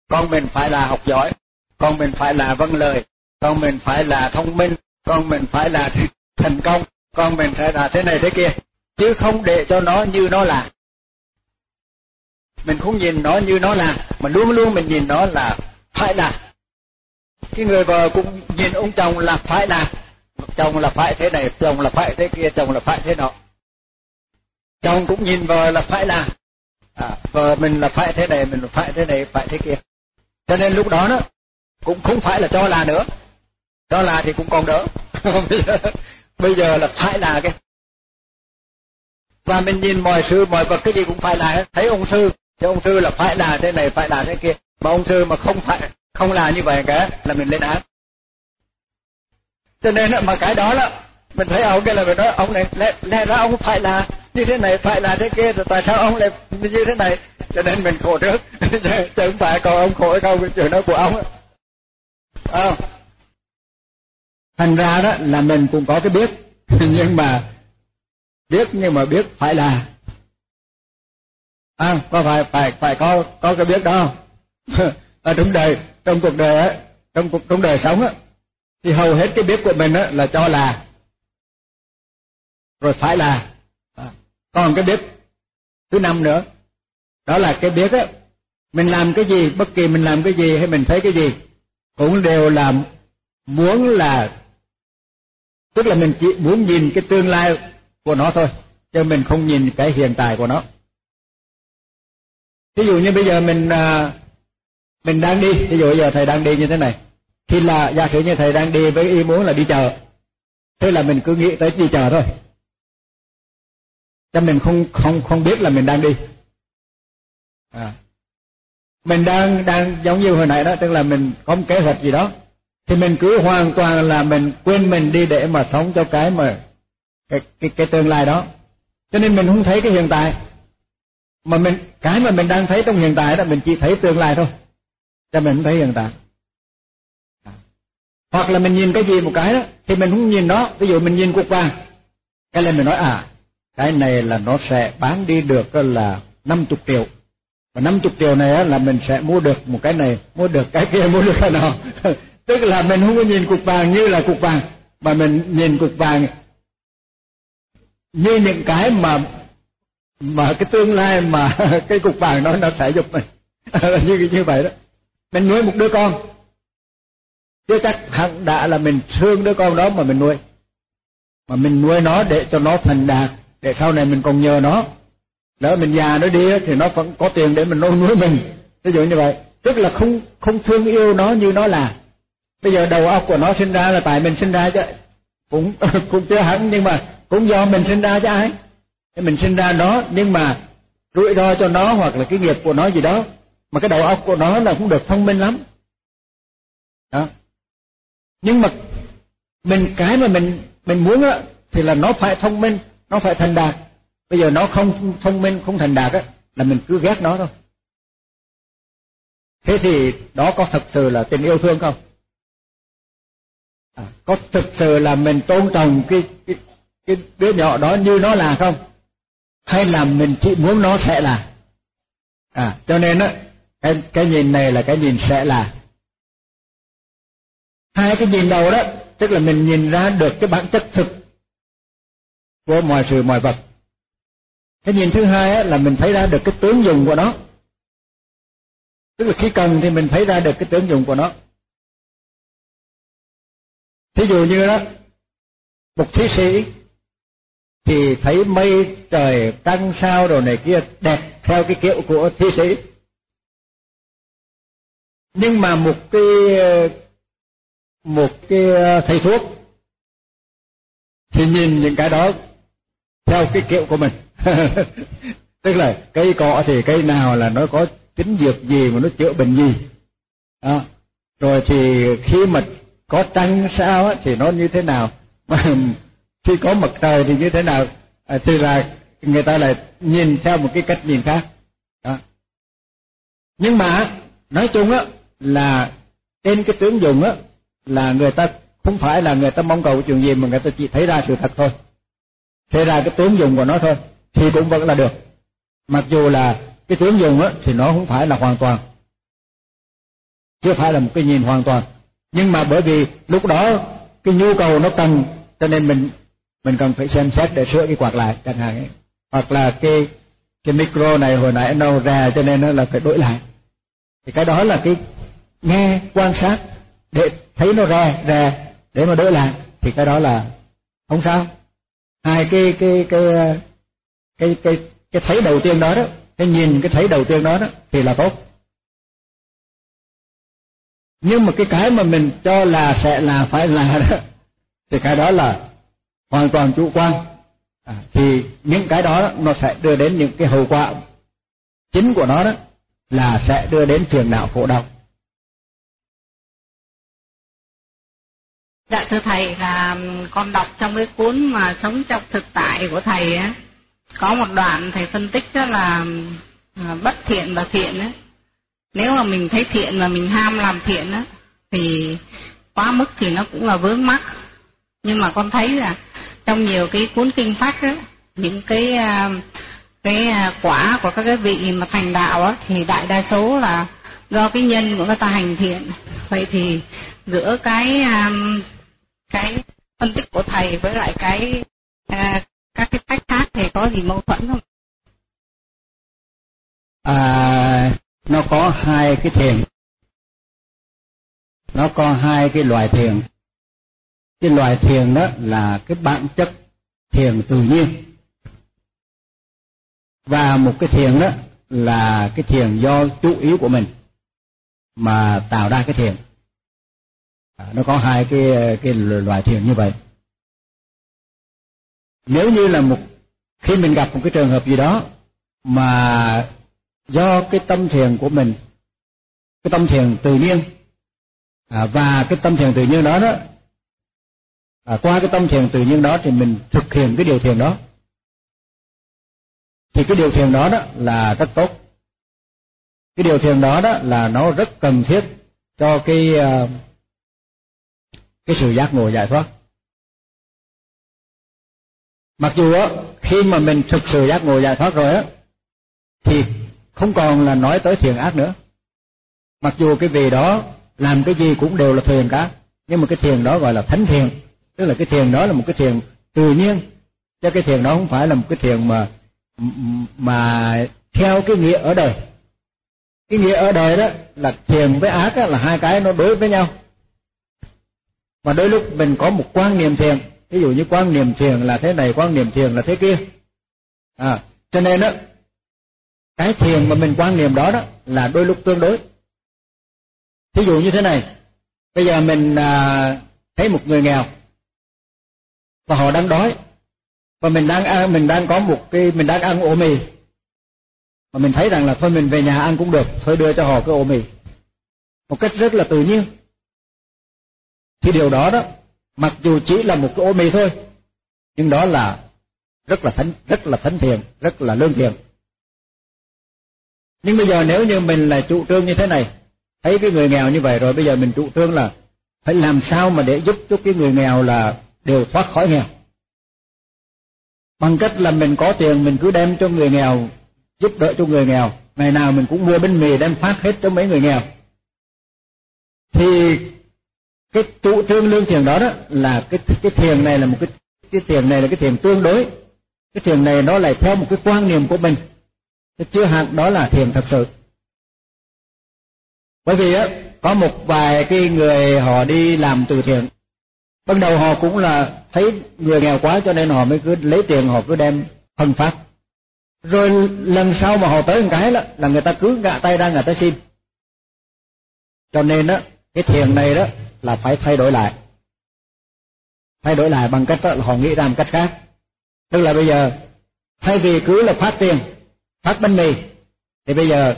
con mình phải là học giỏi, con mình phải là vâng lời, con mình phải là thông minh, con mình phải là thành công, con mình phải là thế này thế kia, chứ không để cho nó như nó là. Mình không nhìn nó như nó là, mà luôn luôn mình nhìn nó là phải là. Cái người vợ cũng nhìn ông chồng là phải là. Chồng là phải thế này, chồng là phải thế kia, chồng là phải thế nọ. Chồng cũng nhìn vợ là phải là à, vợ mình là phải thế này mình phải thế này phải thế kia. Cho nên lúc đó đó cũng không phải là cho là nữa. Cho là thì cũng còn đỡ. <laughs> Bây, giờ, bây giờ là phải là cái. Và mình nhìn mọi sự mọi vật cái gì cũng phải là thấy ông sư thì ông sư là phải là thế này phải là thế kia. Mà ông sư mà không phải không là như vậy cả là mình lên án. Cho nên mà cái đó là mình thấy ông cái là mình nói ông này lẽ, lẽ ra ông phải là như thế này phải là thế kia rồi tại sao ông lại như thế này? Cho nên mình khổ trước. <laughs> Chứ không phải còn ông khổ không cái chuyện đó của ông à. thành ra đó là mình cũng có cái biết. <laughs> Nhưng mà biết nhưng mà biết phải là. À, có phải phải phải có có cái biết đó <laughs> ở trong đời trong cuộc đời ấy, trong cuộc trong đời sống ấy, thì hầu hết cái biết của mình ấy, là cho là. Rồi phải là còn cái biết thứ năm nữa đó là cái biết á mình làm cái gì bất kỳ mình làm cái gì hay mình thấy cái gì cũng đều là muốn là tức là mình chỉ muốn nhìn cái tương lai của nó thôi chứ mình không nhìn cái hiện tại của nó. Ví dụ như bây giờ mình à, mình đang đi ví dụ bây giờ thầy đang đi như thế này thì là giả sử như thầy đang đi với ý muốn là đi chợ thế là mình cứ nghĩ tới đi chợ thôi cho mình không không không biết là mình đang đi. À. mình đang đang giống như hồi nãy đó tức là mình có một kế hoạch gì đó. Thì mình cứ hoàn toàn là mình quên mình đi để mà sống cho cái mà cái cái, cái tương lai đó. Cho nên mình không thấy cái hiện tại. Mà mình cái mà mình đang thấy trong hiện tại đó mình chỉ thấy tương lai thôi. Cho mình không thấy hiện tại. À. Hoặc là mình nhìn cái gì một cái đó thì mình không nhìn nó. Ví dụ mình nhìn cục vàng. Cái là mình nói à cái này là nó sẽ bán đi được là năm chục triệu. Và năm chục triệu này là mình sẽ mua được một cái này, mua được cái kia, mua được cái nào <laughs> tức là mình không có nhìn cục vàng như là cục vàng, mà mình nhìn cục vàng như những cái mà mà cái tương lai mà <laughs> cái cục vàng đó nó sẽ giúp mình. <laughs> Như như vậy đó. Mình nuôi một đứa con. Chứ chắc hẳn đã là mình thương đứa con đó mà mình nuôi. Mà mình nuôi nó để cho nó thành đạt để sau này mình còn nhờ nó. Lỡ mình già nó đi thì nó vẫn có tiền để mình nuôi nuôi mình. Ví dụ như vậy. Tức là không không thương yêu nó như nó là. Bây giờ đầu óc của nó sinh ra là tại mình sinh ra chứ. Cũng <laughs> cũng chưa hẳn, nhưng mà cũng do mình sinh ra chứ ai. Mình sinh ra nó, nhưng mà rủi ro cho nó hoặc là cái nghiệp của nó gì đó. Mà cái đầu óc của nó là cũng được thông minh lắm. Đó. Nhưng mà mình, cái mà mình mình muốn á, thì là nó phải thông minh nó phải thành đạt. Bây giờ nó không thông minh không thành đạt á là mình cứ ghét nó thôi. Thế thì đó có thật sự là tình yêu thương không? À, có thực sự là mình tôn trọng cái cái cái đứa nhỏ đó như nó là không? Hay là mình chỉ muốn nó sẽ là? À cho nên á cái cái nhìn này là cái nhìn sẽ là. Hai cái nhìn đầu đó tức là mình nhìn ra được cái bản chất thực của mọi sự, mọi vật. Cái nhìn thứ hai là mình thấy ra được cái tướng dùng của nó. Tức là khi cần thì mình thấy ra được cái tướng dùng của nó. Thí dụ như đó, một thí sĩ thì thấy mây trời trăng sao đồ này kia đẹp theo cái kiểu của thí sĩ. Nhưng mà một cái một cái thầy thuốc thì nhìn những cái đó theo cái kiểu của mình. <laughs> Tức là cây cọ thì cây nào là nó có tính dược gì mà nó chữa bệnh gì. Đó. rồi thì khi mà có trăng sao á, thì nó như thế nào? Mà <laughs> khi có mặt trời thì như thế nào? À, thì là người ta lại nhìn theo một cái cách nhìn khác. Đó. nhưng mà nói chung á là trên cái tướng dùng á là người ta không phải là người ta mong cầu chuyện gì mà người ta chỉ thấy ra sự thật thôi thế ra cái tướng dùng của nó thôi, thì cũng vẫn là được. Mặc dù là cái tướng dùng á, thì nó không phải là hoàn toàn. Chưa phải là một cái nhìn hoàn toàn. Nhưng mà bởi vì lúc đó cái nhu cầu nó cần, cho nên mình mình cần phải xem xét để sửa cái quạt lại, chẳng hạn ấy. hoặc là cái cái micro này hồi nãy nó ra cho nên nó là phải đổi lại. Thì cái đó là cái nghe, quan sát, để thấy nó ra ra để mà đổi lại, thì cái đó là không sao hai cái cái cái cái cái cái thấy đầu tiên đó đó cái nhìn cái thấy đầu tiên đó đó thì là tốt. Nhưng mà cái cái mà mình cho là sẽ là phải là <laughs> đó thì cái đó là hoàn toàn chủ quan. À, thì những cái đó nó sẽ đưa đến những cái hậu quả chính của nó đó là sẽ đưa đến phiền não khổ đau. Dạ thưa thầy, là con đọc trong cái cuốn mà sống trong thực tại của thầy á, có một đoạn thầy phân tích đó là à, bất thiện và thiện á. Nếu mà mình thấy thiện mà mình ham làm thiện á, thì quá mức thì nó cũng là vướng mắc. Nhưng mà con thấy là trong nhiều cái cuốn kinh sách á, những cái à, cái à, quả của các cái vị mà thành đạo á, thì đại đa số là do cái nhân của người ta hành thiện. Vậy thì giữa cái cái phân tích của thầy với lại cái à, các cái cách khác thì có gì mâu thuẫn không? À, nó có hai cái thiền. Nó có hai cái loại thiền. Cái loại thiền đó là cái bản chất thiền tự nhiên. Và một cái thiền đó là cái thiền do chú ý của mình mà tạo ra cái thiền. À, nó có hai cái cái loại thiền như vậy. Nếu như là một khi mình gặp một cái trường hợp gì đó mà do cái tâm thiền của mình cái tâm thiền tự nhiên à, và cái tâm thiền tự nhiên đó đó à, qua cái tâm thiền tự nhiên đó thì mình thực hiện cái điều thiền đó thì cái điều thiền đó đó là rất tốt. Cái điều thiền đó đó là nó rất cần thiết cho cái uh, cái sự giác ngộ giải thoát. Mặc dù á, khi mà mình thực sự giác ngộ giải thoát rồi á, thì không còn là nói tới thiện ác nữa. Mặc dù cái vị đó làm cái gì cũng đều là thiền cả, nhưng mà cái thiền đó gọi là thánh thiền tức là cái thiền đó là một cái thiền tự nhiên, chứ cái thiền đó không phải là một cái thiền mà mà theo cái nghĩa ở đời. Cái nghĩa ở đời đó là thiền với ác là hai cái nó đối với nhau mà đôi lúc mình có một quan niệm thiền ví dụ như quan niệm thiền là thế này quan niệm thiền là thế kia. À cho nên đó cái thiền mà mình quan niệm đó đó là đôi lúc tương đối. Ví dụ như thế này bây giờ mình à, thấy một người nghèo và họ đang đói và mình đang ăn mình đang có một cái mình đang ăn ổ mì mà mình thấy rằng là thôi mình về nhà ăn cũng được thôi đưa cho họ cái ổ mì. Một cách rất là tự nhiên thì điều đó đó, mặc dù chỉ là một cái ổ mì thôi, nhưng đó là rất là thánh, rất là thánh thiện, rất là lương thiện. Nhưng bây giờ nếu như mình là chủ trương như thế này, thấy cái người nghèo như vậy rồi, bây giờ mình chủ trương là phải làm sao mà để giúp cho cái người nghèo là đều thoát khỏi nghèo. Bằng cách là mình có tiền, mình cứ đem cho người nghèo, giúp đỡ cho người nghèo. Ngày nào mình cũng mua bánh mì đem phát hết cho mấy người nghèo. Thì cái trụ tương lương thiền đó đó là cái cái thiền này là một cái cái thiền này là cái thiền tương đối. Cái thiền này nó lại theo một cái quan niệm của mình. Chứ chưa hẳn đó là thiền thật sự. Bởi vì á, có một vài cái người họ đi làm từ thiện ban đầu họ cũng là thấy người nghèo quá cho nên họ mới cứ lấy tiền họ cứ đem phân phát. Rồi lần sau mà họ tới một cái đó là người ta cứ gạ tay ra, người ta xin. Cho nên đó cái thiền này đó là phải thay đổi lại. Thay đổi lại bằng cách đó là họ nghĩ ra một cách khác. Tức là bây giờ, thay vì cứ là phát tiền, phát bánh mì, thì bây giờ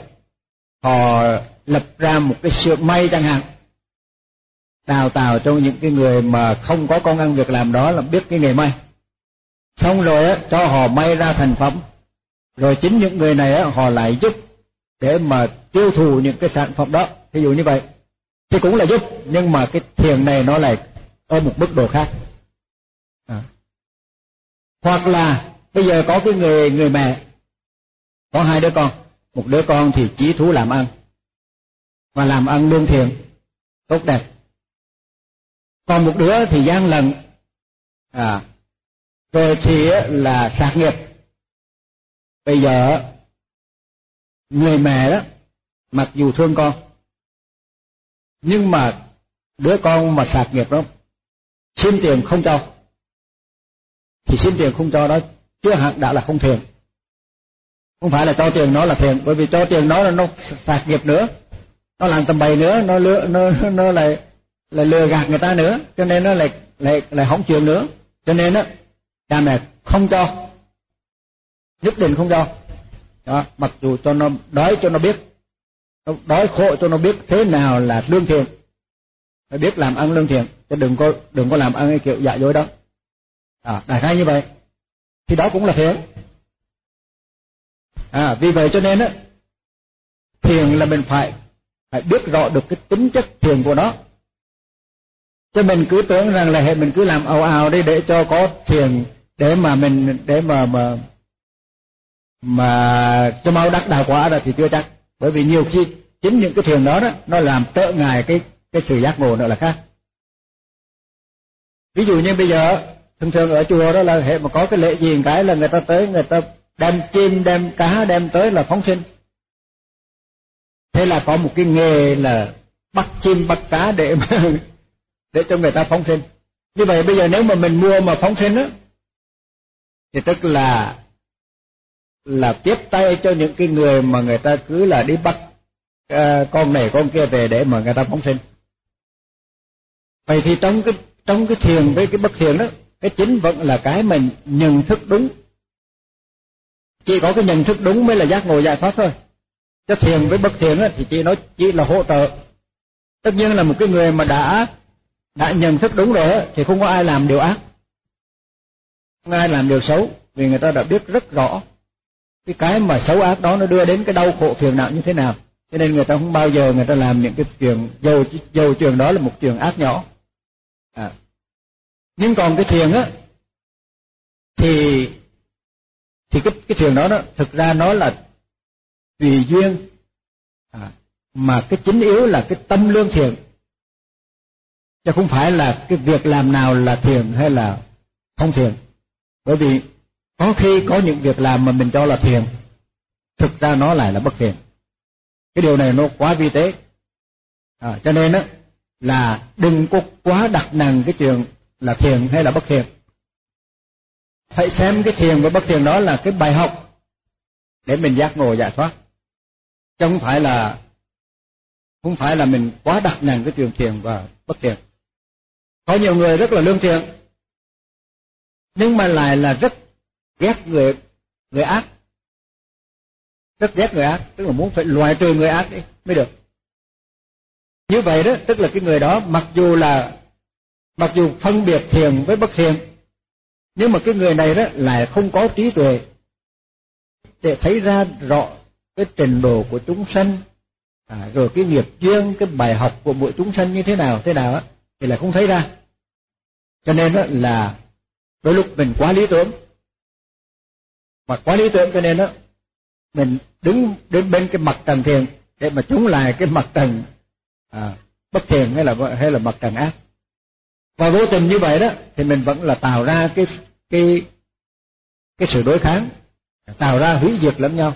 họ lập ra một cái sườn may chẳng hạn, đào tạo cho những cái người mà không có công ăn việc làm đó là biết cái nghề may. Xong rồi á, cho họ may ra thành phẩm. Rồi chính những người này á, họ lại giúp để mà tiêu thụ những cái sản phẩm đó. Ví dụ như vậy thì cũng là giúp, nhưng mà cái thiền này nó lại ở một mức độ khác. À. hoặc là, bây giờ có cái người người mẹ, có hai đứa con. Một đứa con thì chỉ thú làm ăn, và làm ăn lương thiện, tốt đẹp. Còn một đứa thì gian lận à rồi thì là sạc nghiệp. Bây giờ, người mẹ đó, mặc dù thương con nhưng mà đứa con mà sạc nghiệp đó, xin tiền không cho. Thì xin tiền không cho đó chưa hẳn đã là không thiền. Không phải là cho tiền nó là thiền, bởi vì cho tiền nó là nó sạc nghiệp nữa. Nó làm tầm bậy nữa, nó lừa, nó nó lại lại lừa gạt người ta nữa. Cho nên nó lại lại lại hỏng chuyện nữa. Cho nên á, cha mẹ không cho. Nhất định không cho. Đó, mặc dù cho nó, đói cho nó biết nó đói khổ cho nó biết thế nào là lương thiện. Phải biết làm ăn lương thiện, chứ đừng có đừng có làm ăn cái kiểu dạ dối đó. À đại khái như vậy. Thì đó cũng là thiện. À vì vậy cho nên á thiền là mình phải phải biết rõ được cái tính chất thiền của nó. Chứ mình cứ tưởng rằng là hệ mình cứ làm ào ào đi để cho có thiền để mà mình, để mà mà mà cho mau đắc đạo quả rồi thì chưa chắc bởi vì nhiều khi chính những cái thiền đó đó, nó làm trợ ngại cái cái sự giác ngộ nữa là khác. Ví dụ như bây giờ, thường thường ở chùa đó là hệ mà có cái lễ gì cái là người ta tới, người ta đem chim, đem cá, đem tới là phóng sinh. Thế là có một cái nghề là bắt chim, bắt cá để mà <laughs> để cho người ta phóng sinh. Như vậy bây giờ nếu mà mình mua mà phóng sinh á, thì tức là là tiếp tay cho những cái người mà người ta cứ là đi bắt uh, con này con kia về để mà người ta phóng sinh. Vậy thì trong cái trong cái thiền với cái bất thiền đó cái chính vẫn là cái mình nhận thức đúng. Chỉ có cái nhận thức đúng mới là giác ngộ giải thoát thôi. Cho thiền với bất thiền đó, thì chỉ nó chỉ là hỗ trợ. Tất nhiên là một cái người mà đã đã nhận thức đúng rồi đó, thì không có ai làm điều ác. Không ai làm điều xấu vì người ta đã biết rất rõ cái cái mà xấu ác đó nó đưa đến cái đau khổ phiền não như thế nào? Cho nên người ta không bao giờ người ta làm những cái chuyện dầu dầu trường đó là một trường ác nhỏ. À. nhưng còn cái thiền á thì thì cái cái thiền đó đó thực ra nó là tùy duyên. À, mà cái chính yếu là cái tâm lương thiện chứ không phải là cái việc làm nào là thiền hay là không thiền. Bởi vì có khi có những việc làm mà mình cho là thiền thực ra nó lại là bất thiền. Cái điều này nó quá vi tế. À, cho nên á là đừng có quá đặt nặng cái chuyện là thiền hay là bất thiền. Hãy xem cái thiền và bất thiền đó là cái bài học để mình giác ngộ giải thoát. Chứ không phải là không phải là mình quá đặt nặng cái chuyện thiền và bất thiền. Có nhiều người rất là lương thiện nhưng mà lại là rất ghét người người ác. Rất ghét người ác tức là muốn phải loại trừ người ác đi mới được. Như vậy đó tức là cái người đó mặc dù là mặc dù phân biệt thiền với bất thiền nhưng mà cái người này đó lại không có trí tuệ để thấy ra rõ cái trình độ của chúng sanh. À, rồi cái nghiệp duyên cái bài học của mỗi chúng sanh như thế nào thế nào á thì lại không thấy ra. Cho nên đó là đôi lúc mình quá lý tưởng mà quá lý tưởng cho nên đó mình đứng đến bên cái mặt trần thiền để mà chống lại cái mặt trần à, bất thiền hay là hay là mặt trần ác. Và vô tình như vậy đó thì mình vẫn là tạo ra cái cái cái sự đối kháng tạo ra hủy diệt lẫn nhau.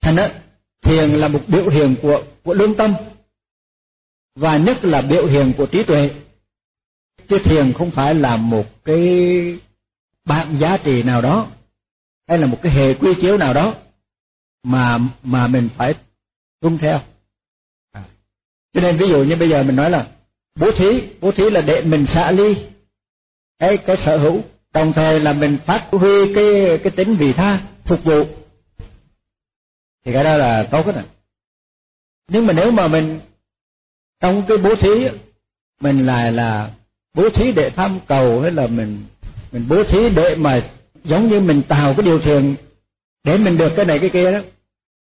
Thành đó thiền là một biểu hiện của của lương tâm và nhất là biểu hiện của trí tuệ. Chứ thiền không phải là một cái bạn giá trị nào đó hay là một cái hệ quy chiếu nào đó mà mà mình phải tuân theo. À. cho nên ví dụ như bây giờ mình nói là bố thí bố thí là để mình xả ly cái cái sở hữu. Đồng thời là mình phát huy cái cái tính vị tha phục vụ. Thì cái đó là tốt hết rồi. Nhưng mà nếu mà mình, trong cái bố thí, mình lại là bố thí để tham cầu, hay là mình mình bố thí để mà giống như mình tạo cái điều thiền để mình được cái này cái kia đó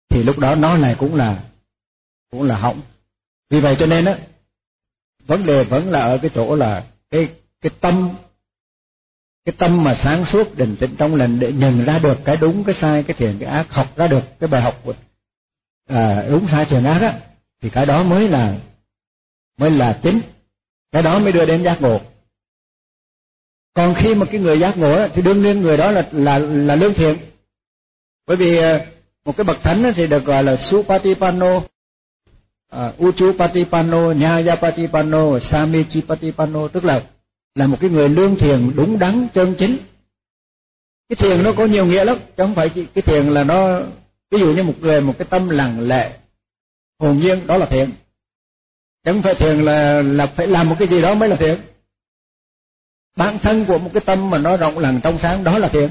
thì lúc đó nó này cũng là cũng là hỏng. Vì vậy cho nên á vấn đề vẫn là ở cái chỗ là cái cái tâm cái tâm mà sáng suốt định tĩnh trong lành để nhận ra được cái đúng cái sai cái thiện cái ác học ra được cái bài học của à, đúng sai thiện ác á thì cái đó mới là mới là chính. Cái đó mới đưa đến giác ngộ còn khi mà cái người giác ngộ thì đương nhiên người đó là là là lương thiện. Bởi vì ờ, một cái bậc thánh thì được gọi là supatipano uh, uchupatipano nyayapatipano samichipatipano tức là là một cái người lương thiện đúng đắn chân chính. Cái thiền nó có nhiều nghĩa lắm chứ không phải chỉ cái thiền là nó ví dụ như một người một cái tâm lặng lẽ hồn nhiên đó là thiện. Chứ không phải thiền là là phải làm một cái gì đó mới là thiện bản thân của một cái tâm mà nó rộng lặng trong sáng đó là thiện.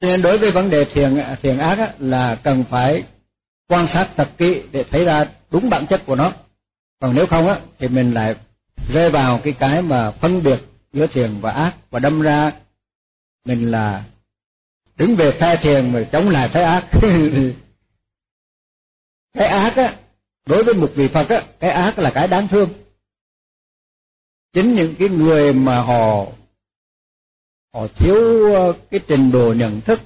Nên đối với vấn đề thiền thiền ác á, là cần phải quan sát thật kỹ để thấy ra đúng bản chất của nó. Còn nếu không á thì mình lại rơi vào cái cái mà phân biệt giữa thiện và ác và đâm ra mình là đứng về phe thiền mà chống lại phe ác. <laughs> Cái ác á đối với một vị phật á cái ác là cái đáng thương chính những cái người mà họ họ thiếu ờ, cái trình độ nhận thức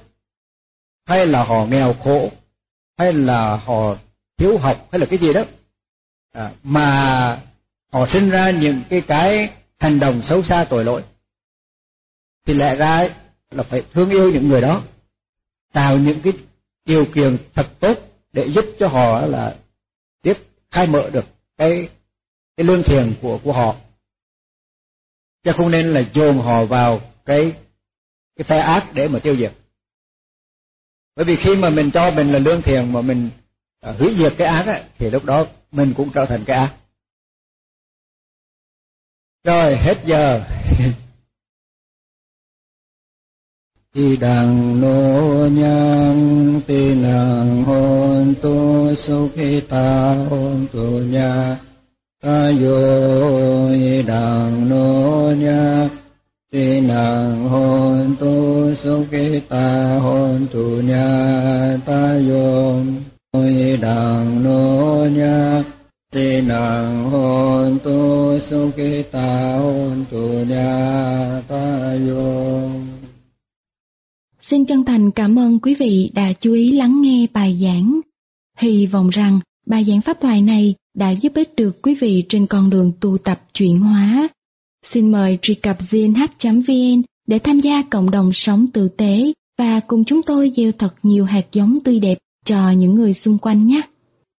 hay là họ nghèo khổ hay là họ thiếu học hay là cái gì đó à, mà họ sinh ra những cái cái hành động xấu xa tội lỗi thì lẽ ra là phải thương yêu những người đó tạo những cái điều kiện thật tốt để giúp cho họ là tiếp khai mở được cái cái lương thiện của của họ chứ không nên là dồn họ vào cái cái phe ác để mà tiêu diệt. Bởi vì khi mà mình cho mình là lương thiện mà mình à, hủy diệt cái ác á, thì lúc đó mình cũng trở thành cái ác. Rồi hết giờ. <laughs> Ti đằng nô nhang ti nàng hôn tu sukhita hôn tu nha ca yo đằng nô nha ti nàng hôn tu sukhita hôn tu nha ta yo đằng nô nha ti nàng hôn tu sukhita hôn tu nha ta yo Xin chân thành cảm ơn quý vị đã chú ý lắng nghe bài giảng. Hy vọng rằng bài giảng pháp thoại này đã giúp ích được quý vị trên con đường tu tập chuyển hóa. Xin mời truy cập gnh.vn để tham gia cộng đồng sống tử tế và cùng chúng tôi gieo thật nhiều hạt giống tươi đẹp cho những người xung quanh nhé.